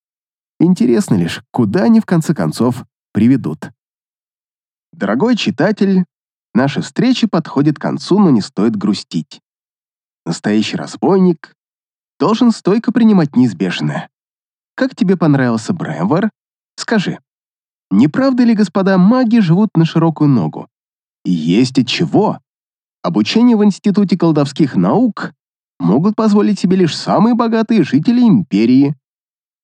A: Интересно лишь, куда они в конце концов приведут. Дорогой читатель, наши встречи подходят к концу, но не стоит грустить. Настоящий разбойник должен стойко принимать неизбежное. Как тебе понравился Бревор? Скажи, не правда ли, господа, маги живут на широкую ногу? И есть от чего? Обучение в Институте колдовских наук могут позволить себе лишь самые богатые жители империи.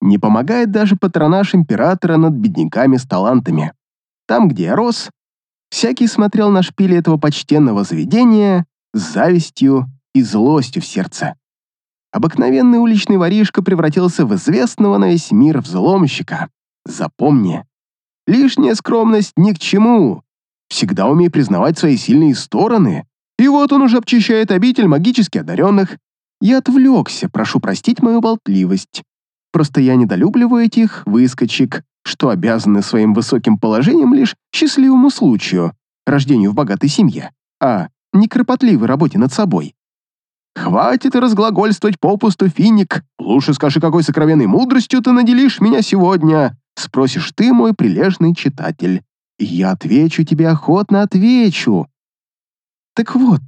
A: Не помогает даже патронаж императора над бедняками с талантами. Там, где я рос, Всякий смотрел на шпили этого почтенного заведения с завистью и злостью в сердце. Обыкновенный уличный воришка превратился в известного на весь мир взломщика. Запомни, лишняя скромность ни к чему. Всегда умей признавать свои сильные стороны. И вот он уже обчищает обитель магически одаренных. Я отвлекся, прошу простить мою болтливость. Просто я недолюбливаю этих выскочек, что обязаны своим высоким положением лишь счастливому случаю, рождению в богатой семье, а не кропотливой работе над собой. «Хватит разглагольствовать попусту, финик. Лучше скажи, какой сокровенной мудростью ты наделишь меня сегодня?» Спросишь ты, мой прилежный читатель. И я отвечу тебе охотно отвечу. Так вот,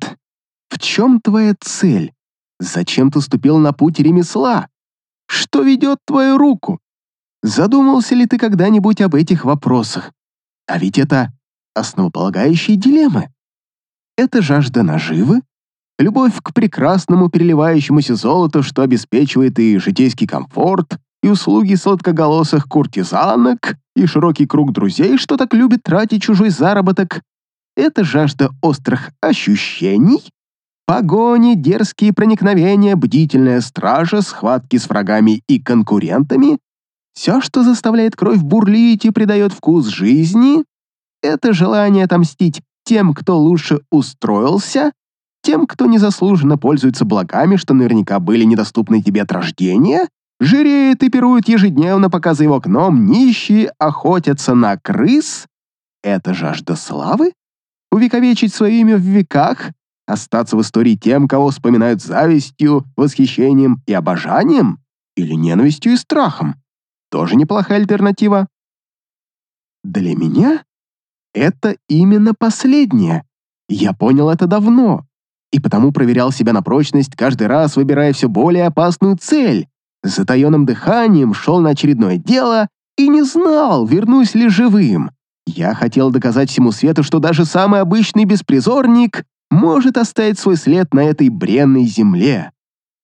A: в чем твоя цель? Зачем ты ступил на путь ремесла? Что ведет твою руку? Задумался ли ты когда-нибудь об этих вопросах? А ведь это основополагающие дилеммы. Это жажда наживы, любовь к прекрасному переливающемуся золоту, что обеспечивает и житейский комфорт, и услуги сладкоголосых куртизанок, и широкий круг друзей, что так любит тратить чужой заработок. Это жажда острых ощущений, погони, дерзкие проникновения, бдительная стража, схватки с врагами и конкурентами, все, что заставляет кровь бурлить и придает вкус жизни, это желание отомстить тем, кто лучше устроился, тем, кто незаслуженно пользуется благами, что наверняка были недоступны тебе от рождения, жиреет и пирует ежедневно, пока за его окном нищие охотятся на крыс. Это жажда славы? Увековечить свое имя в веках? Остаться в истории тем, кого вспоминают завистью, восхищением и обожанием? Или ненавистью и страхом? Тоже неплохая альтернатива. Для меня это именно последнее. Я понял это давно. И потому проверял себя на прочность, каждый раз выбирая все более опасную цель. С затаенным дыханием шел на очередное дело и не знал, вернусь ли живым. Я хотел доказать всему свету, что даже самый обычный беспризорник может оставить свой след на этой бренной земле.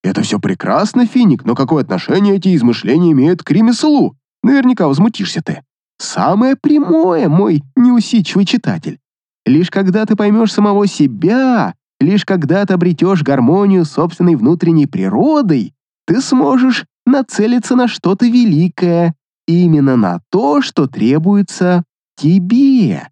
A: Это все прекрасно, Финик, но какое отношение эти измышления имеют к ремеслу? Наверняка возмутишься ты. Самое прямое, мой неусидчивый читатель. Лишь когда ты поймешь самого себя, лишь когда ты обретешь гармонию собственной внутренней природой, ты сможешь нацелиться на что-то великое, именно на то, что требуется тебе.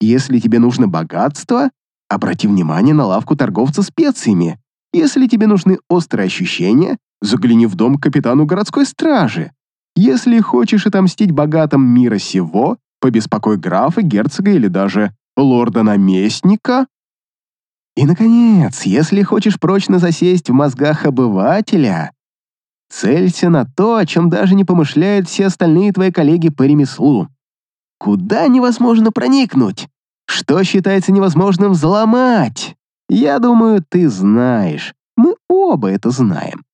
A: Если тебе нужно богатство, обрати внимание на лавку торговца специями. Если тебе нужны острые ощущения, загляни в дом капитану городской стражи. Если хочешь отомстить богатым мира сего, побеспокой графа, герцога или даже лорда-наместника. И, наконец, если хочешь прочно засесть в мозгах обывателя, целься на то, о чем даже не помышляют все остальные твои коллеги по ремеслу. Куда невозможно проникнуть? Что считается невозможным взломать? Я думаю, ты знаешь. Мы оба это знаем.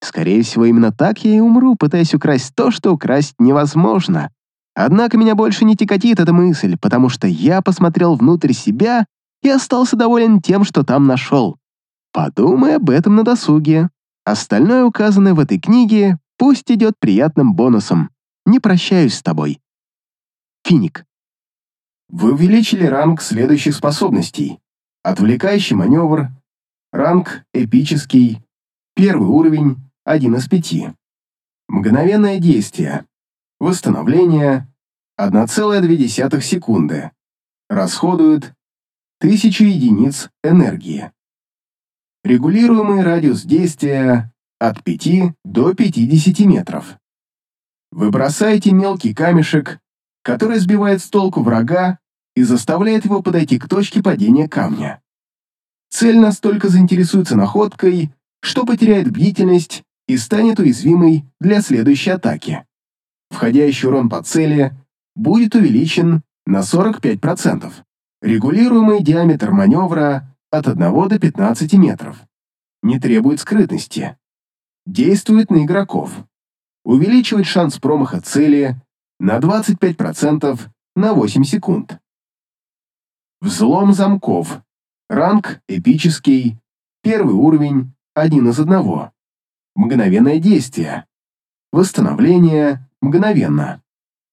A: Скорее всего, именно так я и умру, пытаясь украсть то, что украсть невозможно. Однако меня больше не тяготит эта мысль, потому что я посмотрел внутрь себя и остался доволен тем, что там нашел. Подумай об этом на досуге. Остальное, указанное в этой книге, пусть идет приятным бонусом. Не прощаюсь с тобой. Финик.
B: Вы увеличили ранг следующих способностей. Отвлекающий маневр, ранг эпический, первый уровень, один из пяти. Мгновенное действие. Восстановление 1,2 секунды. Расходует 1000 единиц энергии. Регулируемый радиус действия от 5 до 50 метров. Вы бросаете мелкий камешек, который сбивает с толку врага и заставляет его подойти к точке падения камня. Цель настолько заинтересуется находкой, что потеряет бдительность и станет уязвимой для следующей атаки. Входящий урон по цели будет увеличен на 45%. Регулируемый диаметр маневра от 1 до 15 метров. Не требует скрытности. Действует на игроков. Увеличивает шанс промаха цели на 25% на 8 секунд. Взлом замков. Ранг эпический. Первый уровень один из одного. Мгновенное действие. Восстановление мгновенно.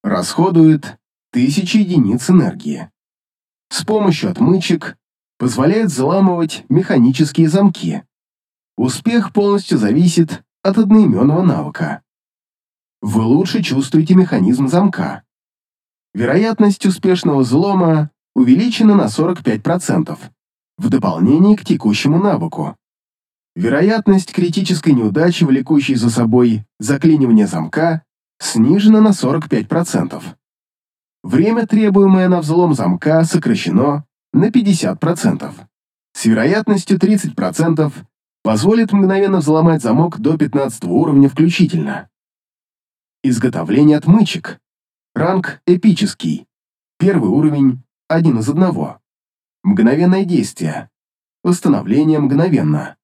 B: Расходует тысячи единиц энергии. С помощью отмычек позволяет взламывать механические замки. Успех полностью зависит от одноименного навыка. Вы лучше чувствуете механизм замка. Вероятность успешного взлома увеличена на 45%, в дополнение к текущему навыку. Вероятность критической неудачи, влекущей за собой заклинивание замка, снижена на 45%. Время, требуемое на взлом замка, сокращено на 50%. С вероятностью 30% позволит мгновенно взломать замок до 15 уровня включительно. Изготовление отмычек. Ранг эпический. Первый уровень – один из одного. Мгновенное действие. Восстановление мгновенно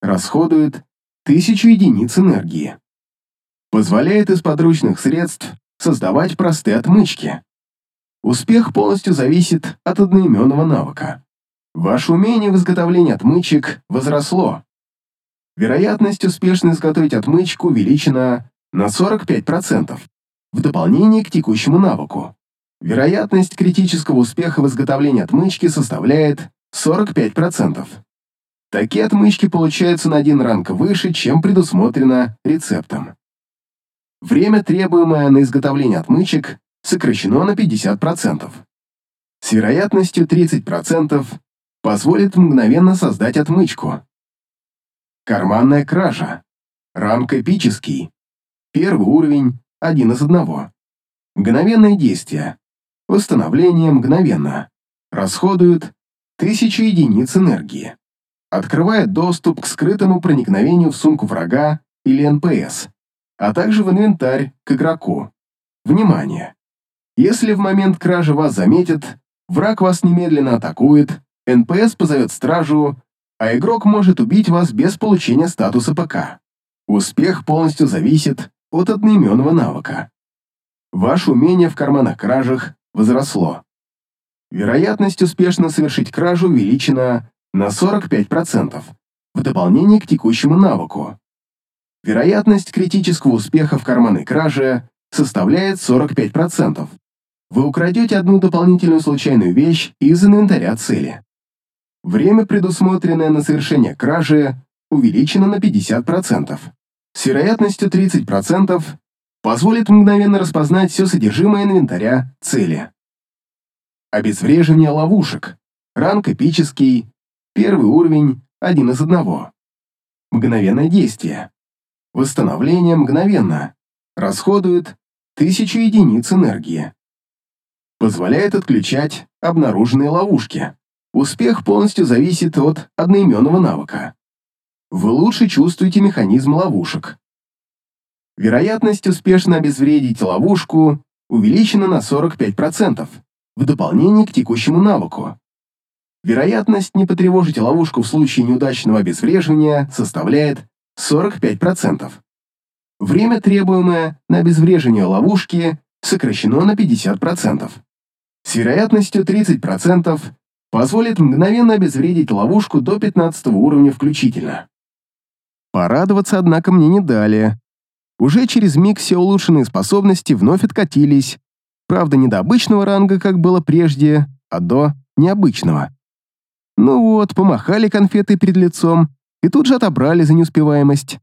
B: расходует 1000 единиц энергии. Позволяет из подручных средств создавать простые отмычки. Успех полностью зависит от одноименного навыка. Ваше умение в изготовлении отмычек возросло. Вероятность успешно изготовить отмычку увеличена на 45%, в дополнение к текущему навыку. Вероятность критического успеха в изготовлении отмычки составляет 45%. Такие отмычки получаются на один ранг выше, чем предусмотрено рецептом. Время, требуемое на изготовление отмычек, сокращено на 50%. С вероятностью 30% позволит мгновенно создать отмычку. Карманная кража. Ранг эпический. Первый уровень, один из одного. Мгновенное действие. Восстановление мгновенно. Расходует 1000 единиц энергии открывает доступ к скрытому проникновению в сумку врага или НПС, а также в инвентарь к игроку. Внимание! Если в момент кражи вас заметят, враг вас немедленно атакует, НПС позовет стражу
A: а игрок может убить вас без получения статуса ПК. Успех полностью зависит от одноименного навыка. Ваше умение в карманах-кражах возросло. Вероятность успешно совершить кражу увеличена на 45%, в дополнение к текущему навыку. Вероятность критического успеха в карманной краже составляет 45%. Вы украдете одну дополнительную случайную вещь из инвентаря цели. Время, предусмотренное на совершение кражи, увеличено на 50%. С вероятностью 30% позволит мгновенно распознать все содержимое инвентаря цели. Обезвреживание ловушек. Ранг эпический. Первый уровень, один из одного. Мгновенное действие. Восстановление мгновенно. Расходует 1000 единиц энергии. Позволяет отключать обнаруженные ловушки. Успех полностью зависит от одноименного навыка. Вы лучше чувствуете механизм ловушек. Вероятность успешно обезвредить ловушку увеличена на 45%, в дополнение к текущему навыку. Вероятность не потревожить ловушку в случае неудачного обезвреживания составляет 45%. Время, требуемое на обезвреживание ловушки, сокращено на 50%. С вероятностью 30% позволит мгновенно обезвредить ловушку до 15 уровня включительно. Порадоваться, однако, мне не дали. Уже через миг все улучшенные способности вновь откатились, правда, не до обычного ранга, как было прежде, а до необычного. Ну вот, помахали конфеты перед лицом и тут же отобрали за неуспеваемость.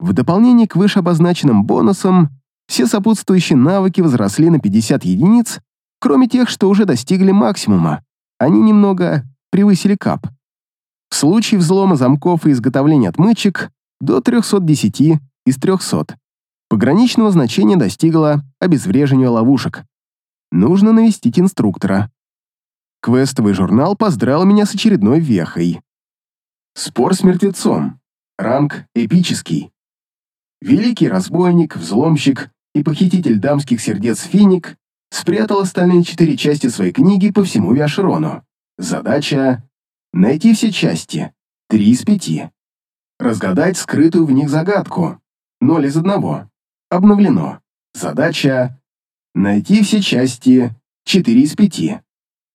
A: В дополнение к вышеобозначенным бонусам, все сопутствующие навыки возросли на 50 единиц кроме тех, что уже достигли максимума. Они немного превысили кап. В случае взлома замков и изготовления отмычек до 310 из 300. Пограничного значения достигло обезвреживание ловушек. Нужно навестить инструктора. Квестовый журнал поздравил меня с очередной вехой. Спор с мертвецом. Ранг эпический. Великий разбойник, взломщик и похититель дамских сердец Финик спрятал остальные четыре части своей книги по всему Виашерону. Задача — найти все части, три из пяти. Разгадать скрытую в них загадку, ноль из одного. Обновлено. Задача — найти все части, четыре из пяти.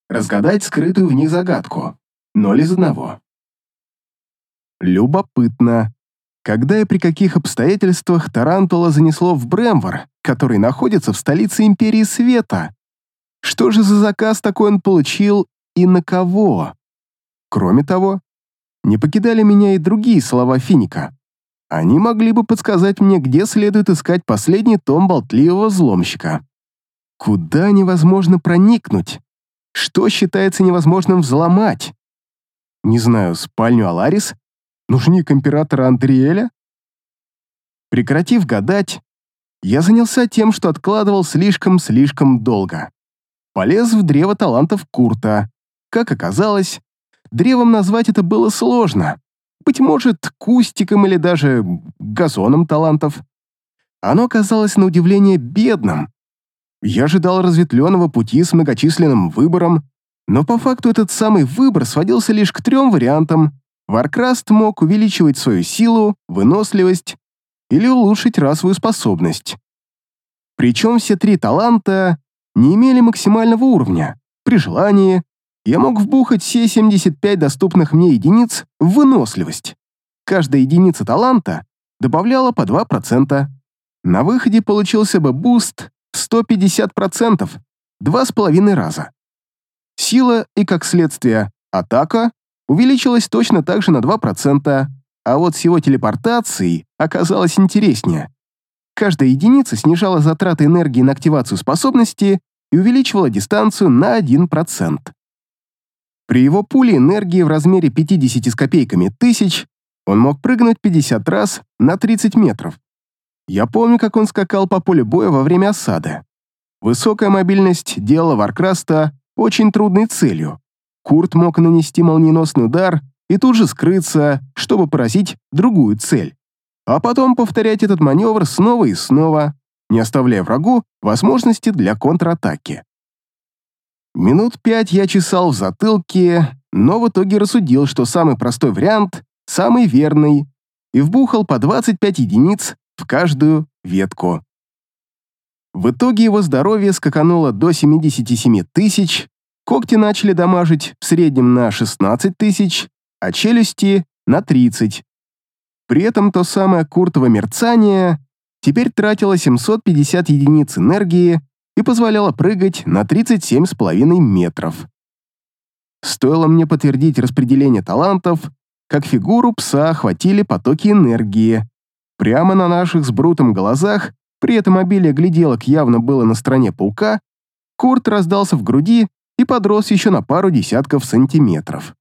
A: Разгадать скрытую в них загадку, ноль из одного. Любопытно. Когда и при каких обстоятельствах Тарантула занесло в Бремвор, который находится в столице Империи Света? Что же за заказ такой он получил и на кого? Кроме того, не покидали меня и другие слова Финика. Они могли бы подсказать мне, где следует искать последний том болтливого взломщика. Куда невозможно проникнуть? Что считается невозможным взломать? Не знаю, спальню Аларис? Нужник императора Андриэля? Прекратив гадать, я занялся тем, что откладывал слишком-слишком долго. Полез в древо талантов Курта. Как оказалось, древом назвать это было сложно. Быть может, кустиком или даже газоном талантов. Оно оказалось на удивление бедным. Я ожидал разветвленного пути с многочисленным выбором, но по факту этот самый выбор сводился лишь к трем вариантам, Варкраст мог увеличивать свою силу, выносливость или улучшить расовую способность. Причем все три таланта не имели максимального уровня. При желании я мог вбухать все 75 доступных мне единиц в выносливость. Каждая единица таланта добавляла по 2%. На выходе получился бы буст в 150%, два с половиной раза. Сила и, как следствие, атака увеличилась точно так же на 2%, а вот с его телепортацией оказалось интереснее. Каждая единица снижала затраты энергии на активацию способности и увеличивала дистанцию на 1%. При его пуле энергии в размере 50 с копейками тысяч он мог прыгнуть 50 раз на 30 метров. Я помню, как он скакал по полю боя во время осады. Высокая мобильность делала Варкраста очень трудной целью, Курт мог нанести молниеносный удар и тут же скрыться, чтобы поразить другую цель. А потом повторять этот маневр снова и снова, не оставляя врагу возможности для контратаки. Минут пять я чесал в затылке но в итоге рассудил, что самый простой вариант — самый верный, и вбухал по 25 единиц в каждую ветку. В итоге его здоровье скакануло до 77 тысяч, когти начали дамажить в среднем на 16 тысяч, а челюсти — на 30. При этом то самое куртово мерцание теперь тратило 750 единиц энергии и позволяло прыгать на 37,5 метров. Стоило мне подтвердить распределение талантов, как фигуру пса охватили потоки энергии. Прямо на наших с Брутом глазах, при этом обилие гляделок явно было на стороне паука, Курт раздался в груди и подрос еще на пару десятков сантиметров.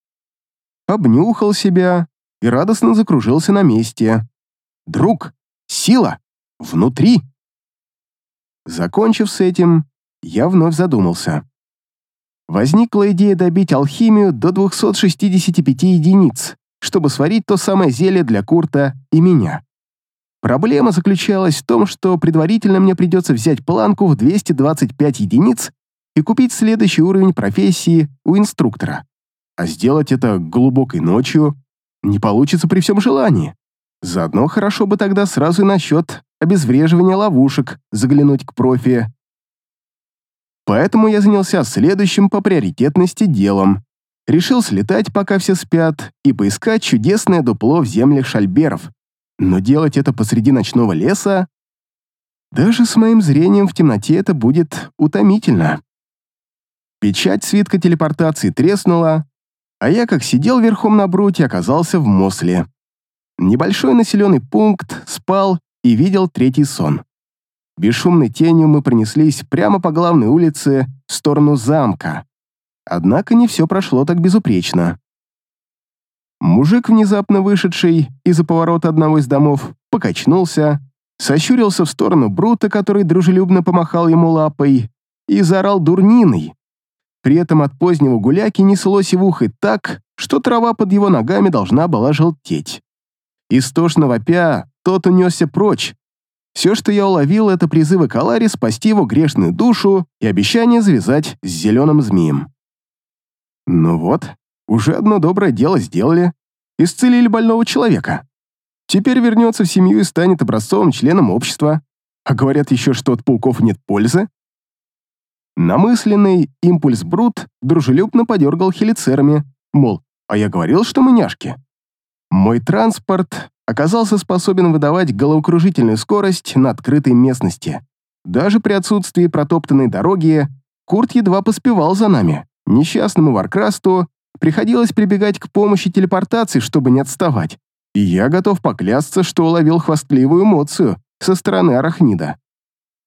A: Обнюхал себя и радостно закружился на месте. «Друг, сила! Внутри!» Закончив с этим, я вновь задумался. Возникла идея добить алхимию до 265 единиц, чтобы сварить то самое зелье для Курта и меня. Проблема заключалась в том, что предварительно мне придется взять планку в 225 единиц и купить следующий уровень профессии у инструктора. А сделать это глубокой ночью не получится при всем желании. Заодно хорошо бы тогда сразу и насчет обезвреживания ловушек заглянуть к профи. Поэтому я занялся следующим по приоритетности делом. Решил слетать, пока все спят, и поискать чудесное дупло в землях шальберов. Но делать это посреди ночного леса... Даже с моим зрением в темноте это будет утомительно. Печать свитка телепортации треснула, а я, как сидел верхом на бруте, оказался в Мосле. Небольшой населенный пункт, спал и видел третий сон. Бесшумной тенью мы пронеслись прямо по главной улице в сторону замка. Однако не все прошло так безупречно. Мужик, внезапно вышедший из-за поворота одного из домов, покачнулся, сощурился в сторону Брута, который дружелюбно помахал ему лапой, и заорал дурниной. При этом от позднего гуляки неслось в ухо так, что трава под его ногами должна была желтеть. Истошно вопя, тот унесся прочь, все, что я уловил, это призывы Калари спасти его грешную душу и обещание завязать с зеленым змеем. Ну вот, уже одно доброе дело сделали. Исцелили больного человека. Теперь вернется в семью и станет образцовым членом общества. А говорят еще, что от пауков нет пользы. Намысленный импульс Брут дружелюбно подергал хелицерами, мол, а я говорил, что мы няшки. Мой транспорт оказался способен выдавать головокружительную скорость на открытой местности. Даже при отсутствии протоптанной дороги Курт едва поспевал за нами. Несчастному Варкрасту приходилось прибегать к помощи телепортации, чтобы не отставать. И я готов поклясться, что уловил хвастливую эмоцию со стороны арахнида.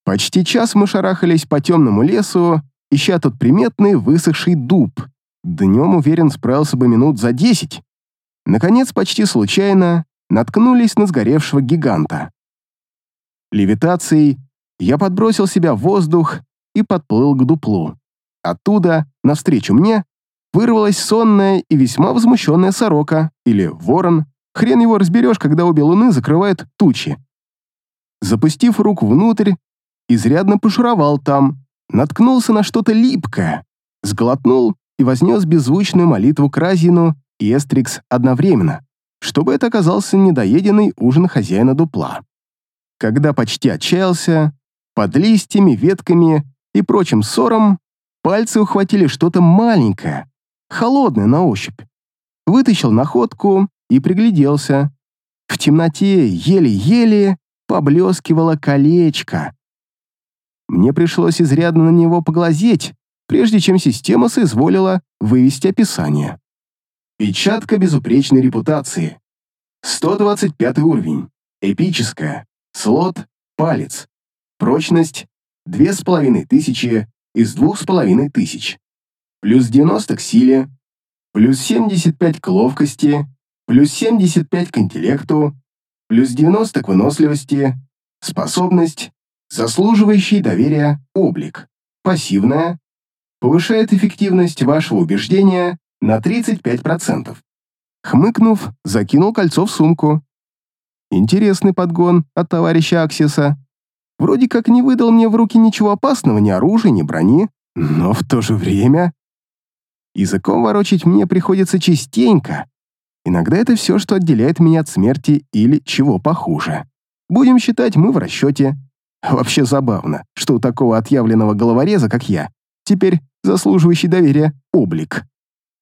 A: Почти час мы шарахались по темному лесу, ища тот приметный высохший дуб. Днем, уверен, справился бы минут за десять. Наконец, почти случайно, наткнулись на сгоревшего гиганта. Левитацией я подбросил себя в воздух и подплыл к дуплу. Оттуда, навстречу мне, вырвалась сонная и весьма возмущенная сорока, или ворон, хрен его разберешь, когда обе луны закрывают тучи. Запустив руку внутрь, изрядно пошуровал там, наткнулся на что-то липкое, сглотнул и вознес беззвучную молитву к Разину и Эстрикс одновременно чтобы это оказался недоеденный ужин хозяина дупла. Когда почти отчаялся, под листьями, ветками и прочим ссором пальцы ухватили что-то маленькое, холодное на ощупь. Вытащил находку и пригляделся. В темноте еле-еле поблескивало колечко. Мне пришлось изрядно на него поглазеть, прежде чем система соизволила вывести описание. Печатка безупречной репутации. 125 уровень. Эпическая. Слот палец. Прочность 2500 из 2500. Плюс 90 к силе. Плюс 75 к ловкости. Плюс 75 к интеллекту. Плюс 90 к выносливости. Способность. Заслуживающий доверия облик. Пассивная. Повышает эффективность вашего убеждения на 35%. Хмыкнув, закинул кольцо в сумку. Интересный подгон от товарища Аксиса. Вроде как не выдал мне в руки ничего опасного, ни оружия, ни брони, но в то же время... Языком ворочить мне приходится частенько. Иногда это все, что отделяет меня от смерти или чего похуже. Будем считать, мы в расчете. Вообще забавно, что у такого отъявленного головореза, как я, теперь заслуживающий доверия облик.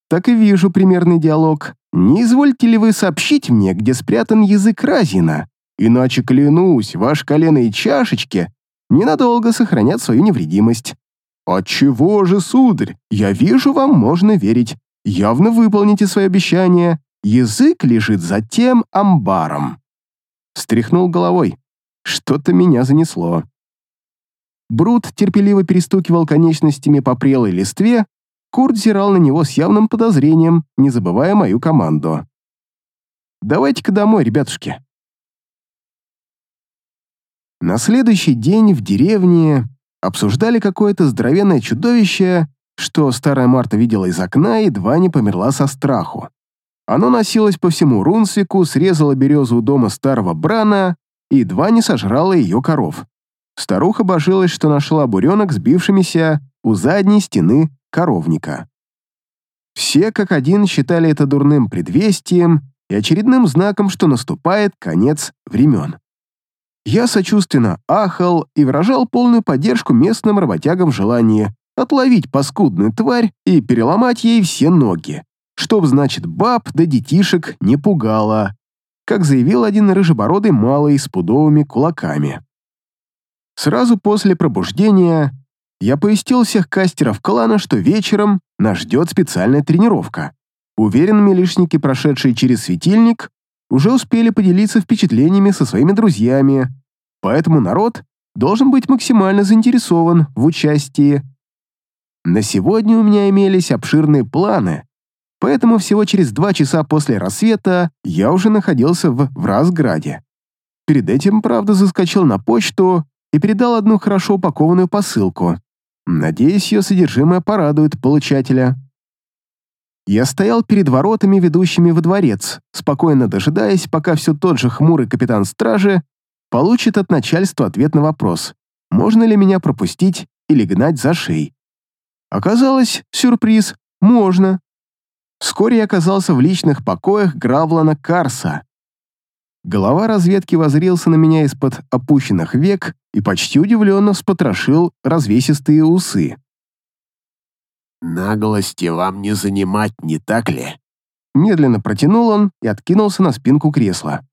A: Так и вижу примерный диалог. Не извольте ли вы сообщить мне, где спрятан язык Разина? Иначе, клянусь, ваш колено и чашечки ненадолго сохранят свою невредимость. Отчего же, сударь? Я вижу, вам можно верить. Явно выполните свои обещания. Язык лежит за тем амбаром. Стряхнул головой. Что-то меня занесло. Брут терпеливо перестукивал конечностями по прелой листве, Курт зирал на него с явным подозрением, не забывая мою команду. «Давайте-ка домой, ребятушки». На следующий день в деревне обсуждали какое-то здоровенное чудовище, что старая Марта видела из окна и едва не померла со страху. Оно носилось по всему Рунсвику, срезало березу у дома старого Брана и едва не сожрало ее коров. Старуха божилась, что нашла буренок сбившимися у задней стены коровника. Все как один считали это дурным предвестием и очередным знаком, что наступает конец времен. Я сочувственно ахал и выражал полную поддержку местным работягам в отловить паскудную тварь и переломать ей все ноги, чтоб, значит, баб да детишек не пугало, как заявил один рыжебородый малый с пудовыми кулаками. Сразу после пробуждения я пояснил всех кастеров клана, что вечером нас ждет специальная тренировка. Уверен, милишники, прошедшие через светильник, уже успели поделиться впечатлениями со своими друзьями, поэтому народ должен быть максимально заинтересован в участии. На сегодня у меня имелись обширные планы, поэтому всего через два часа после рассвета я уже находился в Вразграде. Перед этим, правда, заскочил на почту и передал одну хорошо упакованную посылку. Надеюсь, ее содержимое порадует получателя. Я стоял перед воротами, ведущими во дворец, спокойно дожидаясь, пока все тот же хмурый капитан стражи получит от начальства ответ на вопрос, можно ли меня пропустить или гнать за шеей. Оказалось, сюрприз, можно. Вскоре я оказался в личных покоях Гравлана Карса. Голова разведки возрился на меня из-под опущенных век и почти удивленно вспотрошил развесистые усы.
B: «Наглости вам не занимать, не так ли?»
A: Медленно протянул он и откинулся на спинку кресла.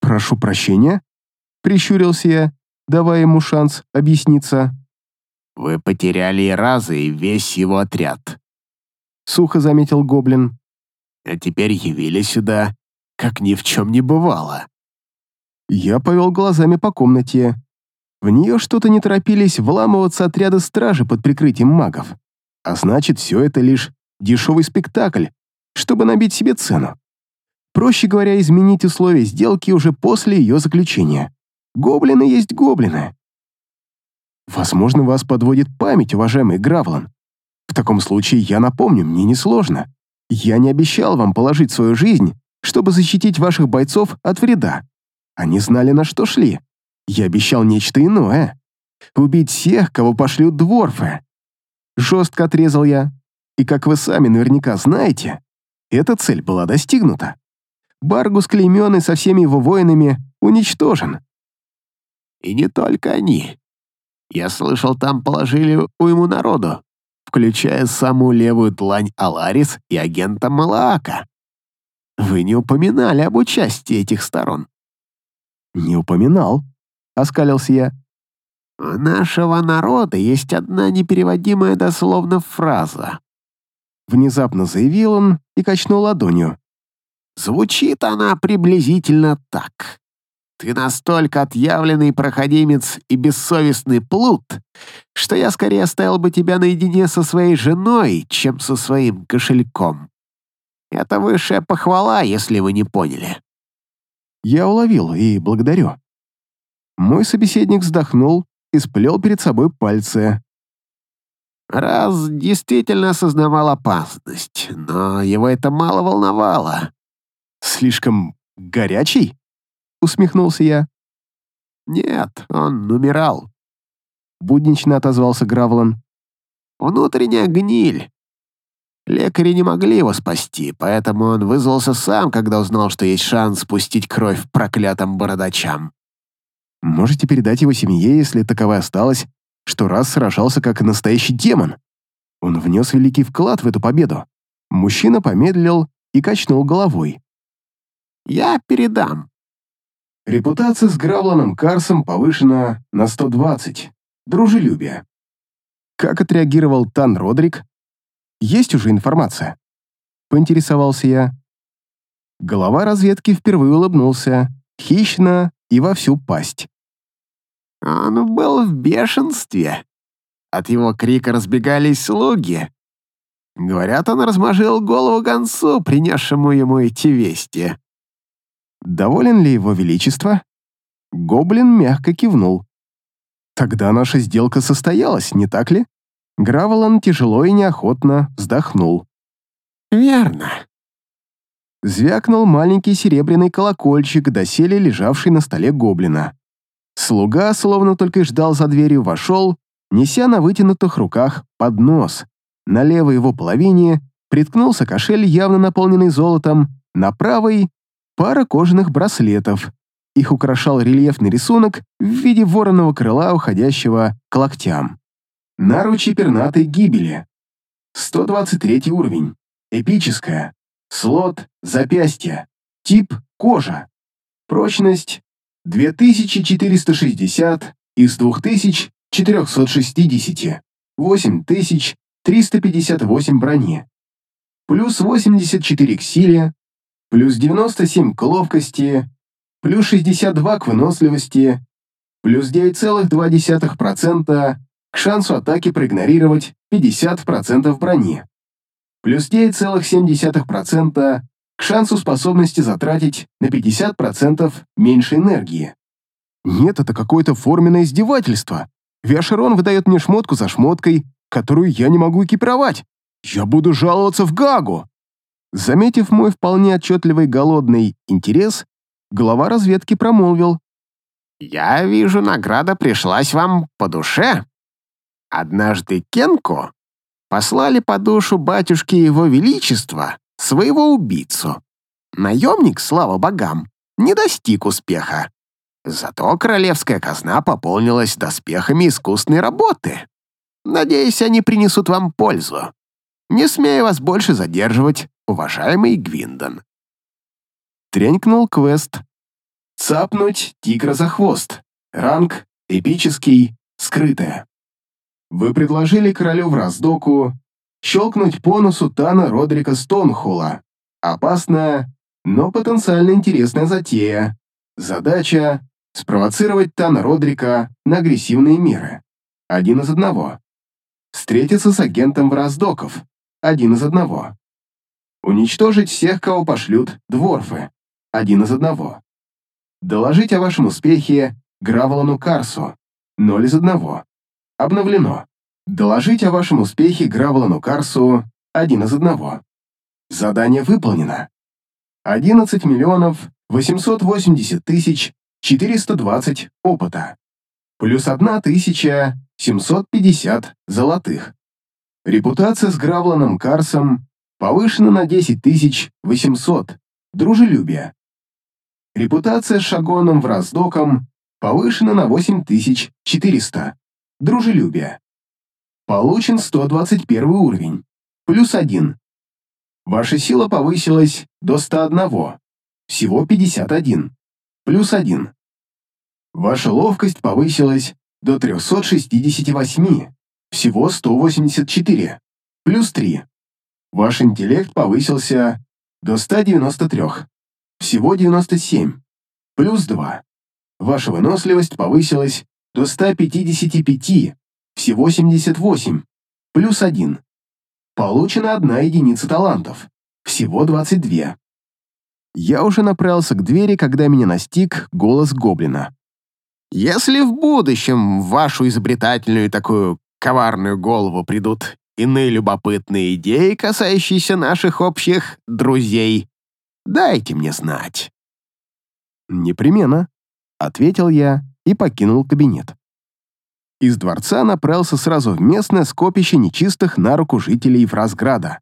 A: «Прошу прощения?» — прищурился я, давая ему шанс объясниться.
B: «Вы потеряли и Раза, и весь его отряд», —
A: сухо заметил Гоблин.
B: «А теперь явились сюда, как ни в чем не бывало».
A: Я повел глазами по комнате. В нее что-то не торопились вламываться отряды стражи под прикрытием магов. А значит, все это лишь дешевый спектакль, чтобы набить себе цену. Проще говоря, изменить условия сделки уже после ее заключения. Гоблины есть гоблины. Возможно, вас подводит память, уважаемый Гравлан. В таком случае я напомню, мне несложно. Я не обещал вам положить свою жизнь, чтобы защитить ваших бойцов от вреда. Они знали, на что шли. Я обещал нечто иное. Убить всех, кого пошлют дворфы. Жестко отрезал я. И как вы сами наверняка знаете, эта цель была достигнута. Баргус клеймен со всеми его воинами уничтожен.
B: И не только они. Я слышал, там положили уйму народу, включая самую левую длань Аларис и агента Малаака. Вы не упоминали об участии этих сторон.
A: Не упоминал, оскалился я.
B: У нашего народа есть одна непереводимая дословно фраза.
A: Внезапно заявил он и качнул ладонью.
B: Звучит она приблизительно так. Ты настолько отъявленный проходимец и бессовестный плут, что я скорее оставил бы тебя наедине со своей женой, чем со своим кошельком. Это высшая похвала, если вы не поняли.
A: Я уловил и благодарю. Мой собеседник вздохнул и сплел перед собой пальцы.
B: Раз действительно осознавал опасность, но его это мало волновало.
A: «Слишком горячий?» — усмехнулся я.
B: «Нет, он умирал», —
A: буднично отозвался Гравлан.
B: «Внутренняя гниль.
C: Лекари не могли его спасти, поэтому он вызвался сам, когда узнал, что есть шанс спустить кровь проклятым бородачам.
A: Можете передать его семье, если таковая осталась, что раз сражался как настоящий демон. Он внес великий вклад в эту победу. Мужчина помедлил и качнул головой.
C: «Я передам».
A: Репутация с Гравланом Карсом повышена на 120. Дружелюбие. Как отреагировал Тан Родрик? Есть уже информация? Поинтересовался я. Голова разведки впервые улыбнулся, хищно и во всю пасть.
C: Он был в бешенстве. От его крика разбегались слуги. Говорят, он размажил голову гонцу, принесшему ему эти вести.
A: Доволен ли его величество? Гоблин мягко кивнул. Тогда наша сделка состоялась, не так ли? Граволан тяжело и неохотно вздохнул.
C: «Верно».
A: Звякнул маленький серебряный колокольчик, доселе лежавший на столе гоблина. Слуга, словно только и ждал за дверью, вошел, неся на вытянутых руках поднос. На левой его половине приткнулся кошель, явно наполненный золотом, на правой — пара кожаных браслетов. Их украшал рельефный рисунок в виде вороного крыла, уходящего к локтям. Наручи пернатой гибели. 123 уровень. Эпическая. Слот запястья. Тип кожа. Прочность 2460 из 2460. 8358 брони. Плюс 84 к силе. Плюс 97 к ловкости. Плюс 62 к выносливости. Плюс 9,2% к шансу атаки проигнорировать 50% брони. Плюс 9,7% к шансу способности затратить на 50% меньше энергии. Нет, это какое-то форменное издевательство. Виашерон выдает мне шмотку за шмоткой, которую я не могу экипировать. Я буду жаловаться в Гагу. Заметив мой вполне отчетливый голодный интерес, глава разведки промолвил.
C: «Я вижу, награда пришлась вам по душе. Однажды Кенку послали по душу батюшки его величества своего убийцу. Наемник, слава богам, не достиг успеха. Зато королевская казна пополнилась доспехами искусной работы. Надеюсь, они принесут вам пользу. Не смею вас больше задерживать, уважаемый Гвиндон.
A: Тренькнул квест. Цапнуть тигра за хвост. Ранг эпический, скрытая. Вы предложили королю в раздоку щелкнуть по носу Тана Родрика Стоунхола. Опасная, но потенциально интересная затея. Задача — спровоцировать Тана Родрика на агрессивные меры. Один из одного. Встретиться с агентом в раздоков. Один из одного. Уничтожить всех, кого пошлют дворфы. Один из одного. Доложить о вашем успехе Граволану Карсу. Ноль из одного. Обновлено. Доложить о вашем успехе Граволану Карсу один из одного. Задание выполнено. 11 миллионов 880 тысяч 420 опыта. Плюс 1 тысяча 750 золотых. Репутация с Гравланом Карсом повышена на 10 тысяч 800. Дружелюбие. Репутация с Шагоном в Раздоком повышена на 8400. Дружелюбие. Получен 121 уровень. Плюс 1. Ваша сила повысилась до 101. Всего 51. Плюс 1. Ваша ловкость повысилась до 368. Всего 184. Плюс 3. Ваш интеллект повысился до 193. Всего 97. Плюс 2. Ваша выносливость повысилась до 155, всего 78, плюс 1. Получена одна единица талантов, всего 22. Я уже направился к двери, когда меня настиг голос гоблина.
C: «Если в будущем вашу изобретательную такую коварную голову придут иные любопытные идеи, касающиеся наших общих друзей, дайте мне знать».
A: «Непременно», — ответил я и покинул кабинет. Из дворца направился сразу в местное скопище нечистых на руку жителей Фразграда.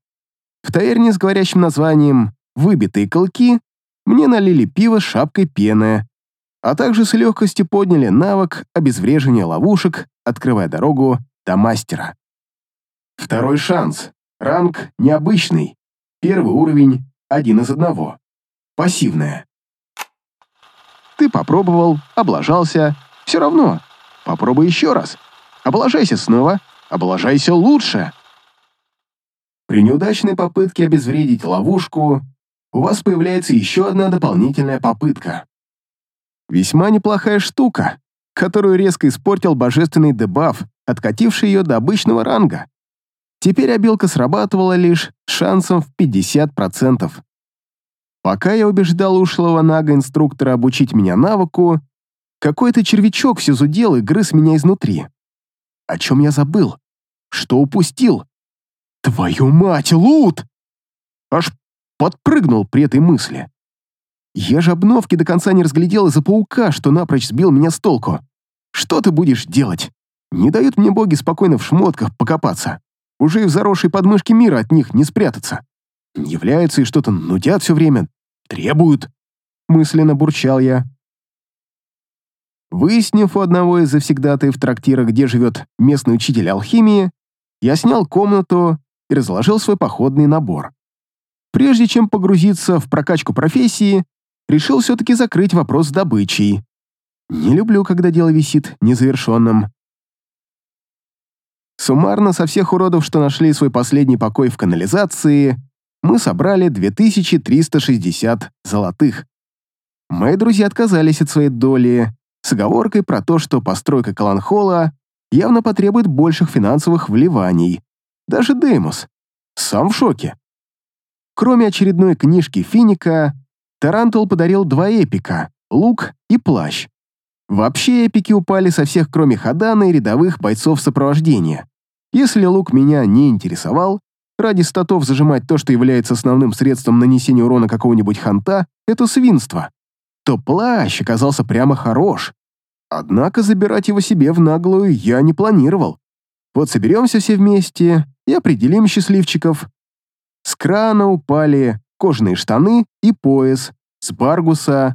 A: В таверне с говорящим названием «Выбитые колки» мне налили пиво с шапкой пены, а также с легкостью подняли навык обезвреживания ловушек, открывая дорогу до мастера. Второй шанс. Ранг необычный. Первый уровень один из одного. Пассивная. Ты попробовал, облажался. Все равно. Попробуй еще раз. Облажайся снова. Облажайся лучше. При неудачной попытке обезвредить ловушку, у вас появляется еще одна дополнительная попытка. Весьма неплохая штука, которую резко испортил божественный дебаф, откативший ее до обычного ранга. Теперь обилка срабатывала лишь шансом в 50%. Пока я убеждал ушлого нага-инструктора обучить меня навыку, какой-то червячок все зудел и грыз меня изнутри. О чем я забыл? Что упустил? Твою мать, Лут! Аж подпрыгнул при этой мысли. Я же обновки до конца не разглядел из-за паука, что напрочь сбил меня с толку. Что ты будешь делать? Не дают мне боги спокойно в шмотках покопаться. Уже и в заросшей подмышке мира от них не спрятаться. Являются и что-то нудят все время. Требуют. Мысленно бурчал я. Выяснив у одного из завсегдатаев трактира, где живет местный учитель алхимии, я снял комнату и разложил свой походный набор. Прежде чем погрузиться в прокачку профессии, решил все-таки закрыть вопрос с добычей. Не люблю, когда дело висит незавершенным. Суммарно со всех уродов, что нашли свой последний покой в канализации, мы собрали 2360 золотых. Мои друзья отказались от своей доли, с оговоркой про то, что постройка Каланхола явно потребует больших финансовых вливаний. Даже Деймос. Сам в шоке. Кроме очередной книжки Финика, Тарантул подарил два эпика — лук и плащ. Вообще эпики упали со всех, кроме Хадана и рядовых бойцов сопровождения. Если лук меня не интересовал, ради статов зажимать то, что является основным средством нанесения урона какого-нибудь ханта, это свинство, то плащ оказался прямо хорош. Однако забирать его себе в наглую я не планировал. Вот соберемся все вместе и определим счастливчиков. С крана упали кожаные штаны и пояс, с баргуса,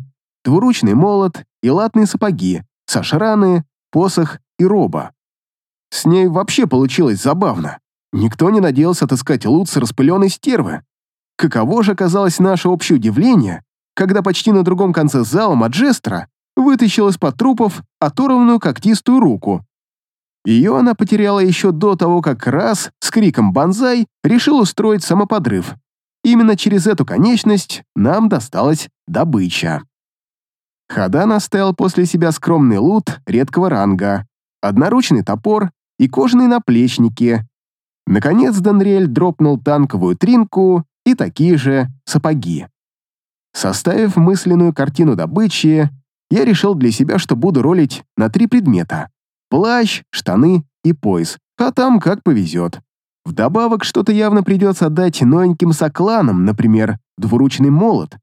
A: двуручный молот и латные сапоги, сашраны, посох и роба. С ней вообще получилось забавно. Никто не надеялся отыскать лут с распыленной стервы. Каково же оказалось наше общее удивление, когда почти на другом конце зала Маджестра вытащил из-под трупов оторванную когтистую руку. Ее она потеряла еще до того, как раз с криком «Бонзай» решил устроить самоподрыв. Именно через эту конечность нам досталась добыча. Хадан оставил после себя скромный лут редкого ранга, одноручный топор и кожаные наплечники. Наконец Данриэль дропнул танковую тринку и такие же сапоги. Составив мысленную картину добычи, я решил для себя, что буду ролить на три предмета — плащ, штаны и пояс, а там как повезет. Вдобавок, что-то явно придется отдать новеньким сокланам, например, двуручный молот.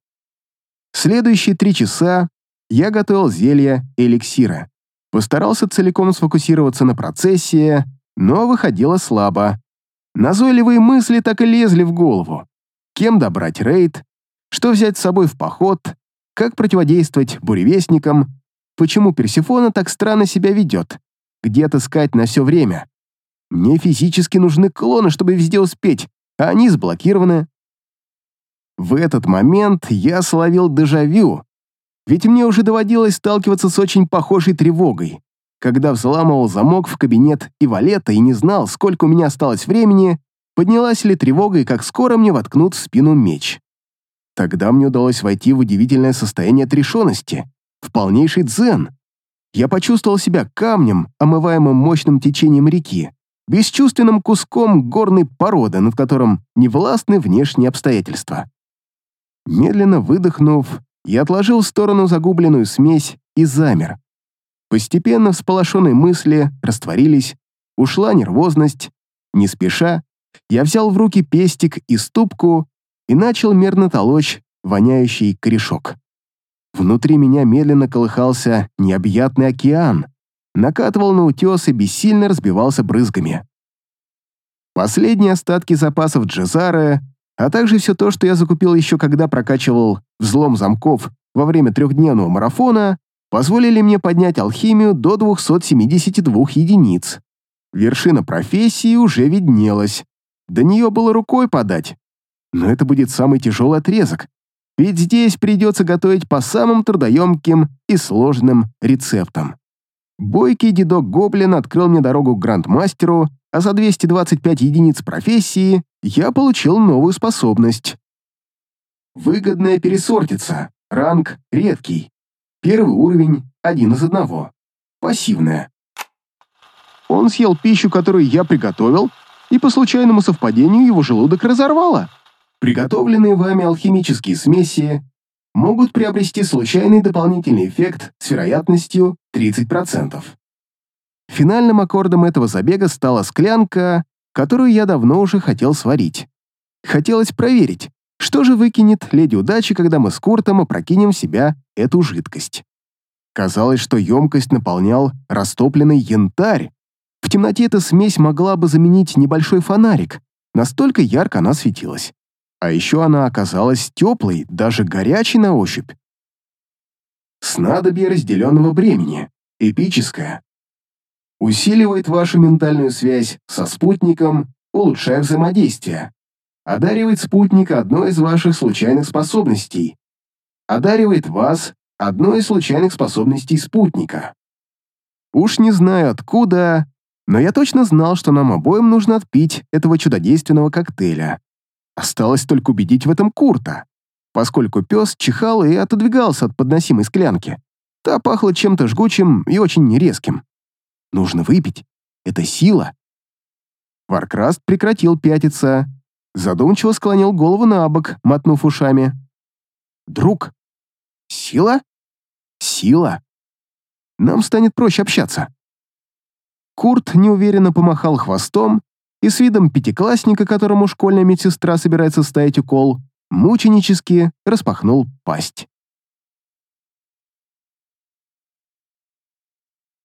A: Следующие три часа я готовил зелья и эликсиры. Постарался целиком сфокусироваться на процессе, но выходило слабо. Назойливые мысли так и лезли в голову. Кем добрать рейд? Что взять с собой в поход? Как противодействовать буревестникам? Почему Персифона так странно себя ведет? Где отыскать на все время? Мне физически нужны клоны, чтобы везде успеть, а они заблокированы. В этот момент я словил дежавю, ведь мне уже доводилось сталкиваться с очень похожей тревогой, когда взламывал замок в кабинет Ивалета и не знал, сколько у меня осталось времени, поднялась ли тревога и как скоро мне воткнут в спину меч. Тогда мне удалось войти в удивительное состояние отрешенности, в полнейший дзен. Я почувствовал себя камнем, омываемым мощным течением реки, бесчувственным куском горной породы, над которым не властны внешние обстоятельства. Медленно выдохнув, я отложил в сторону загубленную смесь и замер. Постепенно всполошенные мысли растворились, ушла нервозность. Не спеша, я взял в руки пестик и ступку и начал мерно толочь воняющий корешок. Внутри меня медленно колыхался необъятный океан, накатывал на утес и бессильно разбивался брызгами. Последние остатки запасов Джезара а также все то, что я закупил еще когда прокачивал взлом замков во время трехдневного марафона, позволили мне поднять алхимию до 272 единиц. Вершина профессии уже виднелась. До нее было рукой подать. Но это будет самый тяжелый отрезок, ведь здесь придется готовить по самым трудоемким и сложным рецептам. Бойкий дедок Гоблин открыл мне дорогу к грандмастеру, а за 225 единиц профессии я получил новую способность. Выгодная пересортица. Ранг редкий. Первый уровень один из одного. Пассивная. Он съел пищу, которую я приготовил, и по случайному совпадению его желудок разорвало. Приготовленные вами алхимические смеси могут приобрести случайный дополнительный эффект с вероятностью 30%. Финальным аккордом этого забега стала склянка, которую я давно уже хотел сварить. Хотелось проверить, что же выкинет леди удачи, когда мы с Куртом опрокинем в себя эту жидкость. Казалось, что емкость наполнял растопленный янтарь. В темноте эта смесь могла бы заменить небольшой фонарик, настолько ярко она светилась. А еще она оказалась теплой, даже горячей на ощупь. Снадобье разделенного бремени. Эпическое. Усиливает вашу ментальную связь со спутником, улучшая взаимодействие. Одаривает спутника одной из ваших случайных способностей. Одаривает вас одной из случайных способностей спутника. Уж не знаю откуда, но я точно знал, что нам обоим нужно отпить этого чудодейственного коктейля. Осталось только убедить в этом Курта, поскольку пес чихал и отодвигался от подносимой склянки. Та пахла чем-то жгучим и очень резким. Нужно выпить. Это сила. Варкраст прекратил пятиться, задумчиво склонил голову на бок, мотнув ушами. «Друг? Сила? Сила. Нам станет проще общаться». Курт неуверенно помахал хвостом и с видом пятиклассника, которому школьная медсестра собирается ставить укол, мученически распахнул пасть.